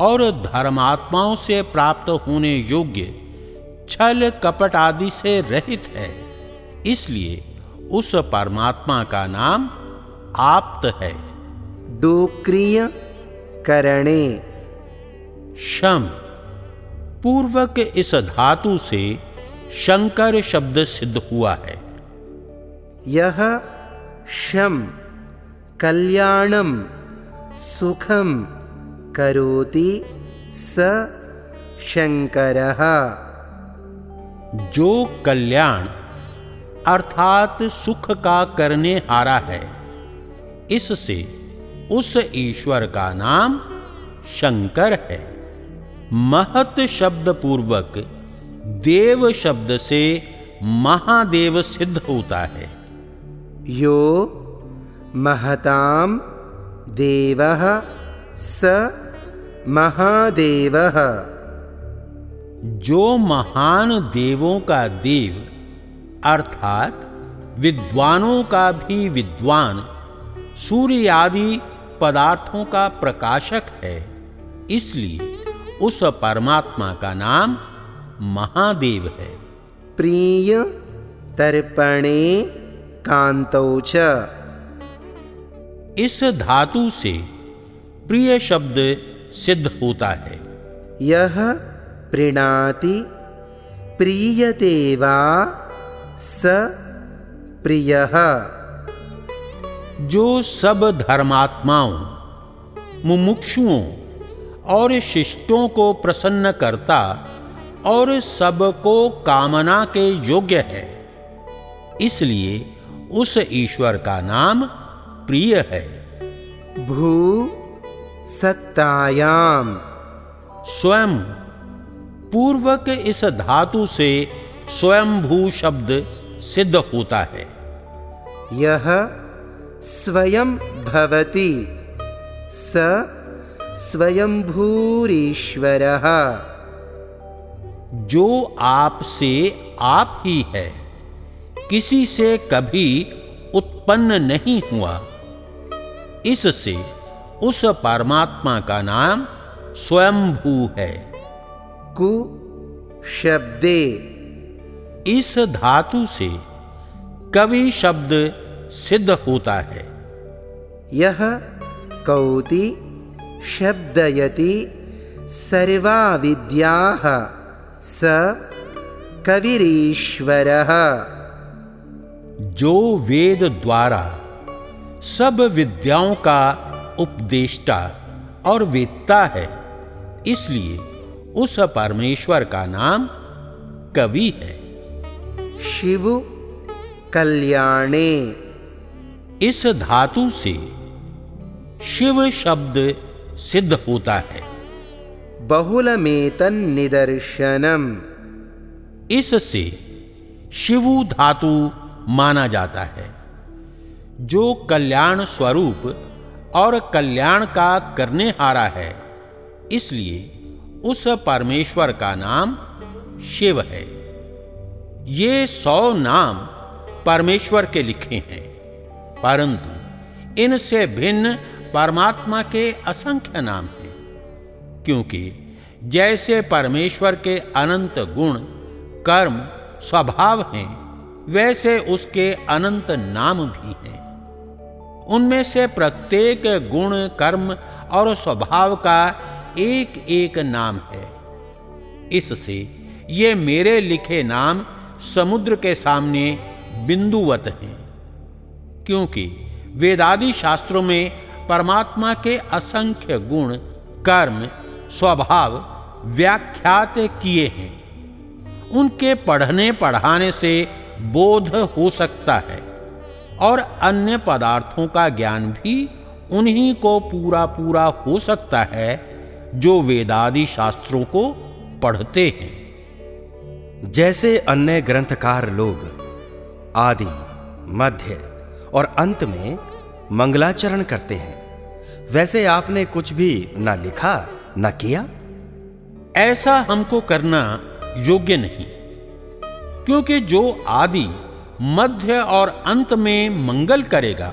और धर्मात्माओं से प्राप्त होने योग्य छल कपट आदि से रहित है। इसलिए उस परमात्मा का नाम आप्त है। डोक्रिय करणे। शम। पूर्वक इस धातु से शंकर शब्द सिद्ध हुआ है। यह शम कल्याणम सुखम करोति स शंकरः। जो कल्याण अर्थात सुख का करने हारा है इससे उस ईश्वर का नाम शंकर है। महत शब्द पूर्वक देव शब्द से महादेव सिद्ध होता है। यो महताम देवः स महादेवः। जो महान देवों का देव अर्थात विद्वानों का भी विद्वान सूर्य आदि पदार्थों का प्रकाशक है इसलिए उस परमात्मा का नाम महादेव है। प्रिय तर्पणे कांतौ च। इस धातु से प्रिय शब्द सिद्ध होता है। यह प्रीणाति प्रीयते वा स प्रियः। जो सब धर्मात्माओं मुमुक्षुओं और शिष्टों को प्रसन्न करता और सबको कामना के योग्य है इसलिए उस ईश्वर का नाम प्रिय है। भू सत्तायाम। स्वयं पूर्वक इस धातु से स्वयंभू शब्द सिद्ध होता है। यह स्वयं भवति। स स्वयंभूरीश्वरः। जो आपसे आप ही है किसी से कभी उत्पन्न नहीं हुआ। इससे उस परमात्मा का नाम स्वयंभू है। कु शब्दे। इस धातु से कवि शब्द सिद्ध होता है। यह कौति शब्दयति सर्वा विद्याः स कविरीश्वरः। जो वेद द्वारा सब विद्याओं का उपदेष्टा और वेत्ता है। इसलिए उस परमेश्वर का नाम कवि है। शिव कल्याणे। इस धातु से शिव शब्द सिद्ध होता है। बहुलमेतन निदर्शनम। इससे शिवु धातु माना जाता है। जो कल्याण स्वरूप और कल्याण का करने हारा है। इसलिए उस परमेश्वर का नाम शिव है। ये सौ नाम परमेश्वर के लिखे हैं, परंतु इनसे भिन्न परमात्मा के असंख्य नाम हैं, क्योंकि जैसे परमेश्वर के अनंत गुण, कर्म, स्वभाव हैं, वैसे उसके अनंत नाम भी हैं। उनमें से प्रत्येक गुण, कर्म और स्वभाव का एक एक नाम है। इससे ये मेरे लिखे नाम समुद्र के सामने बिंदुवत हैं, क्योंकि वेदादि शास्त्रों में परमात्मा के असंख्य गुण, कर्म, स्वभाव व्याख्यात किए हैं। उनके पढ़ने पढ़ाने से बोध हो सकता है। और अन्य पदार्थों का ज्ञान भी उन्हीं को पूरा पूरा हो सकता है जो वेदादि शास्त्रों को पढ़ते हैं। जैसे अन्य ग्रंथकार लोग आदि मध्य और अंत में मंगलाचरण करते हैं वैसे आपने कुछ भी ना लिखा ना किया? ऐसा हमको करना योग्य नहीं क्योंकि जो आदि मध्य और अंत में मंगल करेगा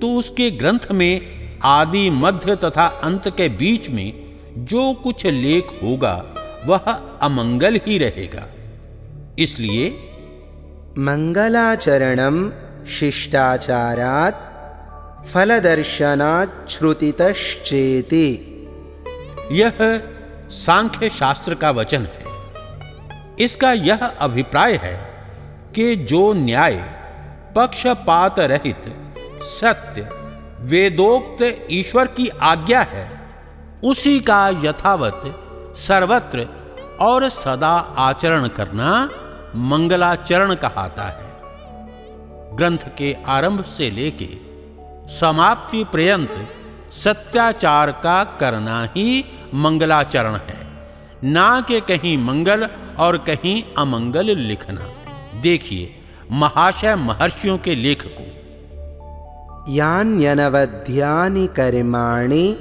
तो उसके ग्रंथ में आदि मध्य तथा अंत के बीच में जो कुछ लेख होगा वह अमंगल ही रहेगा। इसलिए मंगलाचरणम शिष्टाचारात फलदर्शनात् श्रुतितश्चेति। यह सांख्य शास्त्र का वचन है। इसका यह अभिप्राय है कि जो न्याय, पक्षपात रहित, सत्य, वेदोक्त ईश्वर की आज्ञा है, उसी का यथावत सर्वत्र और सदा आचरण करना मंगलाचरण कहता है। ग्रंथ के आरंभ से लेके समाप्ति पर्यंत सत्याचार का करना ही मंगलाचरण है, ना कि कहीं मंगल और कहीं अमंगल लिखना। देखिए महाशय महर्षियों के लेख को यान्यनवध्यानि कर्माणि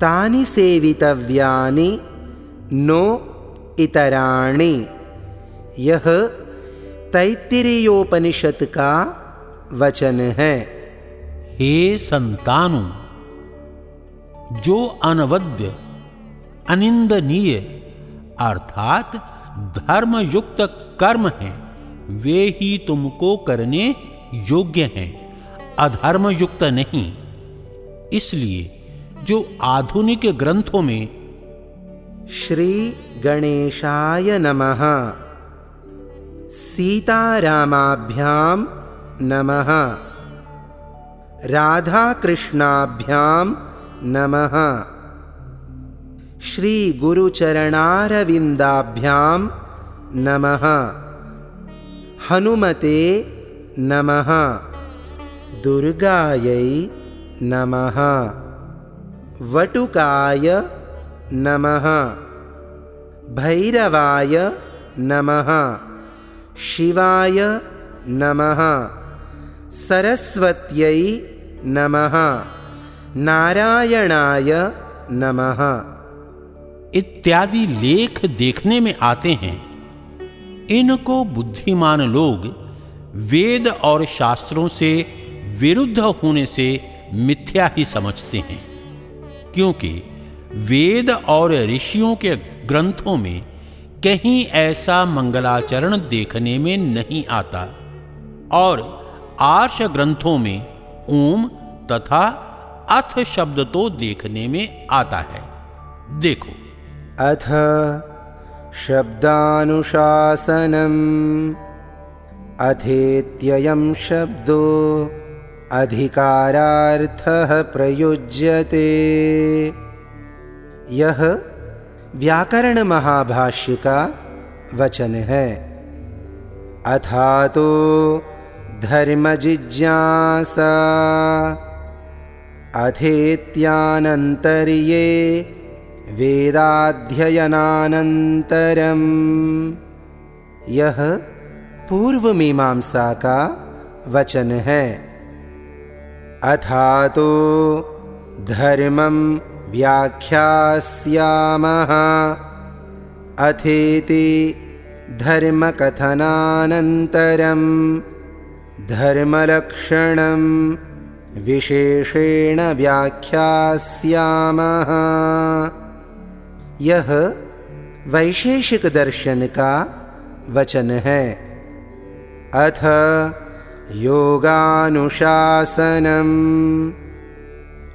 तानि सेवितव्यानि नो इतराणि। यह तैत्तिरीयोपनिषद का वचन है। हे संतानु जो अनवद्य अनिंदनीय अर्थात धर्मयुक्त कर्म हैं वे ही तुमको करने योग्य हैं। अधर्म युक्त नहीं। इसलिए जो आधुनिक ग्रंथों में श्री गणेशाय नमः। सीतारामाभ्याम नमः। राधाकृष्णाभ्याम नमः। श्रीगुरुचरणारविन्दाभ्यां नमः। हनुमते नमः। दुर्गायै नमः। वटुकाय नमः। भैरवाय नमः। शिवाय नमः। सरस्वत्यै नमः। नारायणाय नमः। इत्यादि लेख देखने में आते हैं। इनको बुद्धिमान लोग वेद और शास्त्रों से विरुद्ध होने से मिथ्या ही समझते हैं। क्योंकि वेद और ऋषियों के ग्रंथों में कहीं ऐसा मंगलाचरण देखने में नहीं आता और आर्ष ग्रंथों में ओम तथा अथ शब्द तो देखने में आता है। देखो। अथ शब्दानुशासनम्। अथेत्ययं शब्दो अधिकारार्थः प्रयुज्यते। यह व्याकरण महाभाष्य का वचन। है अथा तो धर्म जिज्ञासा अथेत्यानन्तर्ये वेदाध्ययनानन्तरम्। यह पूर्व मीमांसा का वचन है। अथा तो धर्मं व्याख्यास्यामः। अथेति धर्मकथनानन्तरं धर्मलक्षणं विशेषेण व्याख्यास्यामः। यह वैशेषिक दर्शन का वचन है। अथ योगानुशासनम्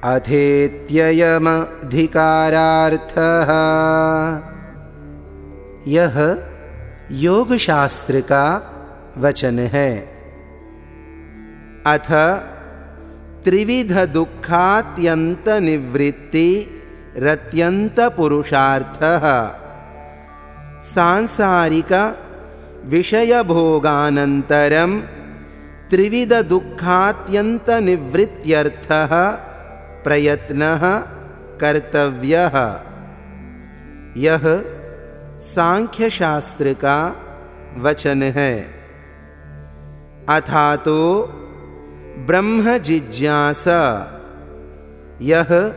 अथेत्ययमधिकारार्थः यह योग शास्त्र का वचन है। अथ त्रिविध दुखात्यंत निवृत्ति रत्यंत पुरुषार्थः सांसारिक विषय भोगानंतरम त्रिविध दुखात्यंत निवृत्त्यर्थः प्रयत्नः कर्तव्यः। यह सांख्य शास्त्र का वचन है। अथा तो ब्रह्म जिज्ञासा। यह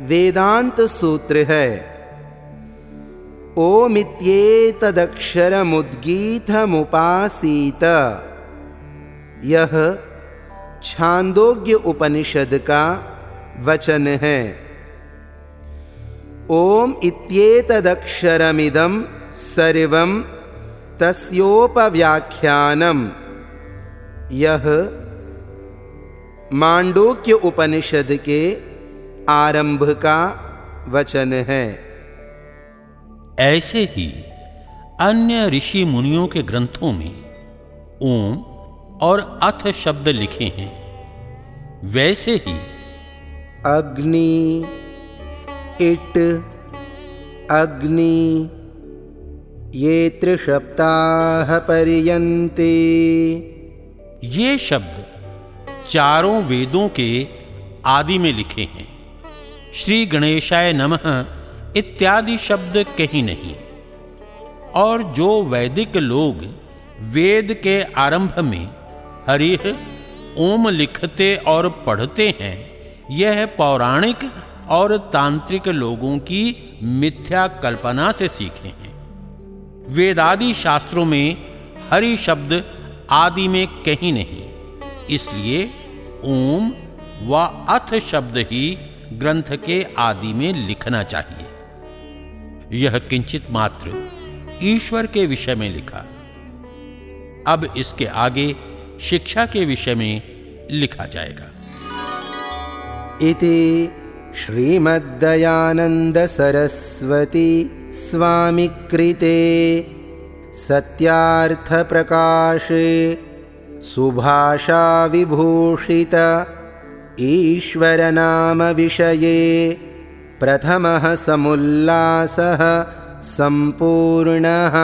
वेदांत सूत्र है। ओमित्येतदक्षरमुद्गीतमुपासीत। यह छांदोग्य उपनिषद का वचन है। ओम इत्येतदक्षरमिदं सर्वं तस्योपव्याख्यानम। यह मांडोक्य उपनिषद के आरंभ का वचन है। ऐसे ही अन्य ऋषि मुनियों के ग्रंथों में ओम और अथ शब्द लिखे हैं। वैसे ही अग्नि इट अग्नि ये त्रिशब्दाः पर्यन्ते। ये शब्द चारों वेदों के आदि में लिखे हैं। श्री गणेशाय नमः इत्यादि शब्द कहीं नहीं। और जो वैदिक लोग वेद के आरंभ में हरिह, ओम लिखते और पढ़ते हैं, यह पौराणिक और तांत्रिक लोगों की मिथ्या कल्पना से सीखे हैं। वेदादि शास्त्रों में हरि शब्द आदि में कहीं नहीं, इसलिए ओम व अथ शब्द ही ग्रंथ के आदि में लिखना चाहिए। यह किंचित मात्र ईश्वर के विषय में लिखा। अब इसके आगे शिक्षा के विषय में लिखा जाएगा। इति श्रीमद्दयानंद सरस्वती स्वामी कृते सत्यार्थ प्रकाशे ईश्वरनामविषये प्रथमः समुल्लासः सम्पूर्णः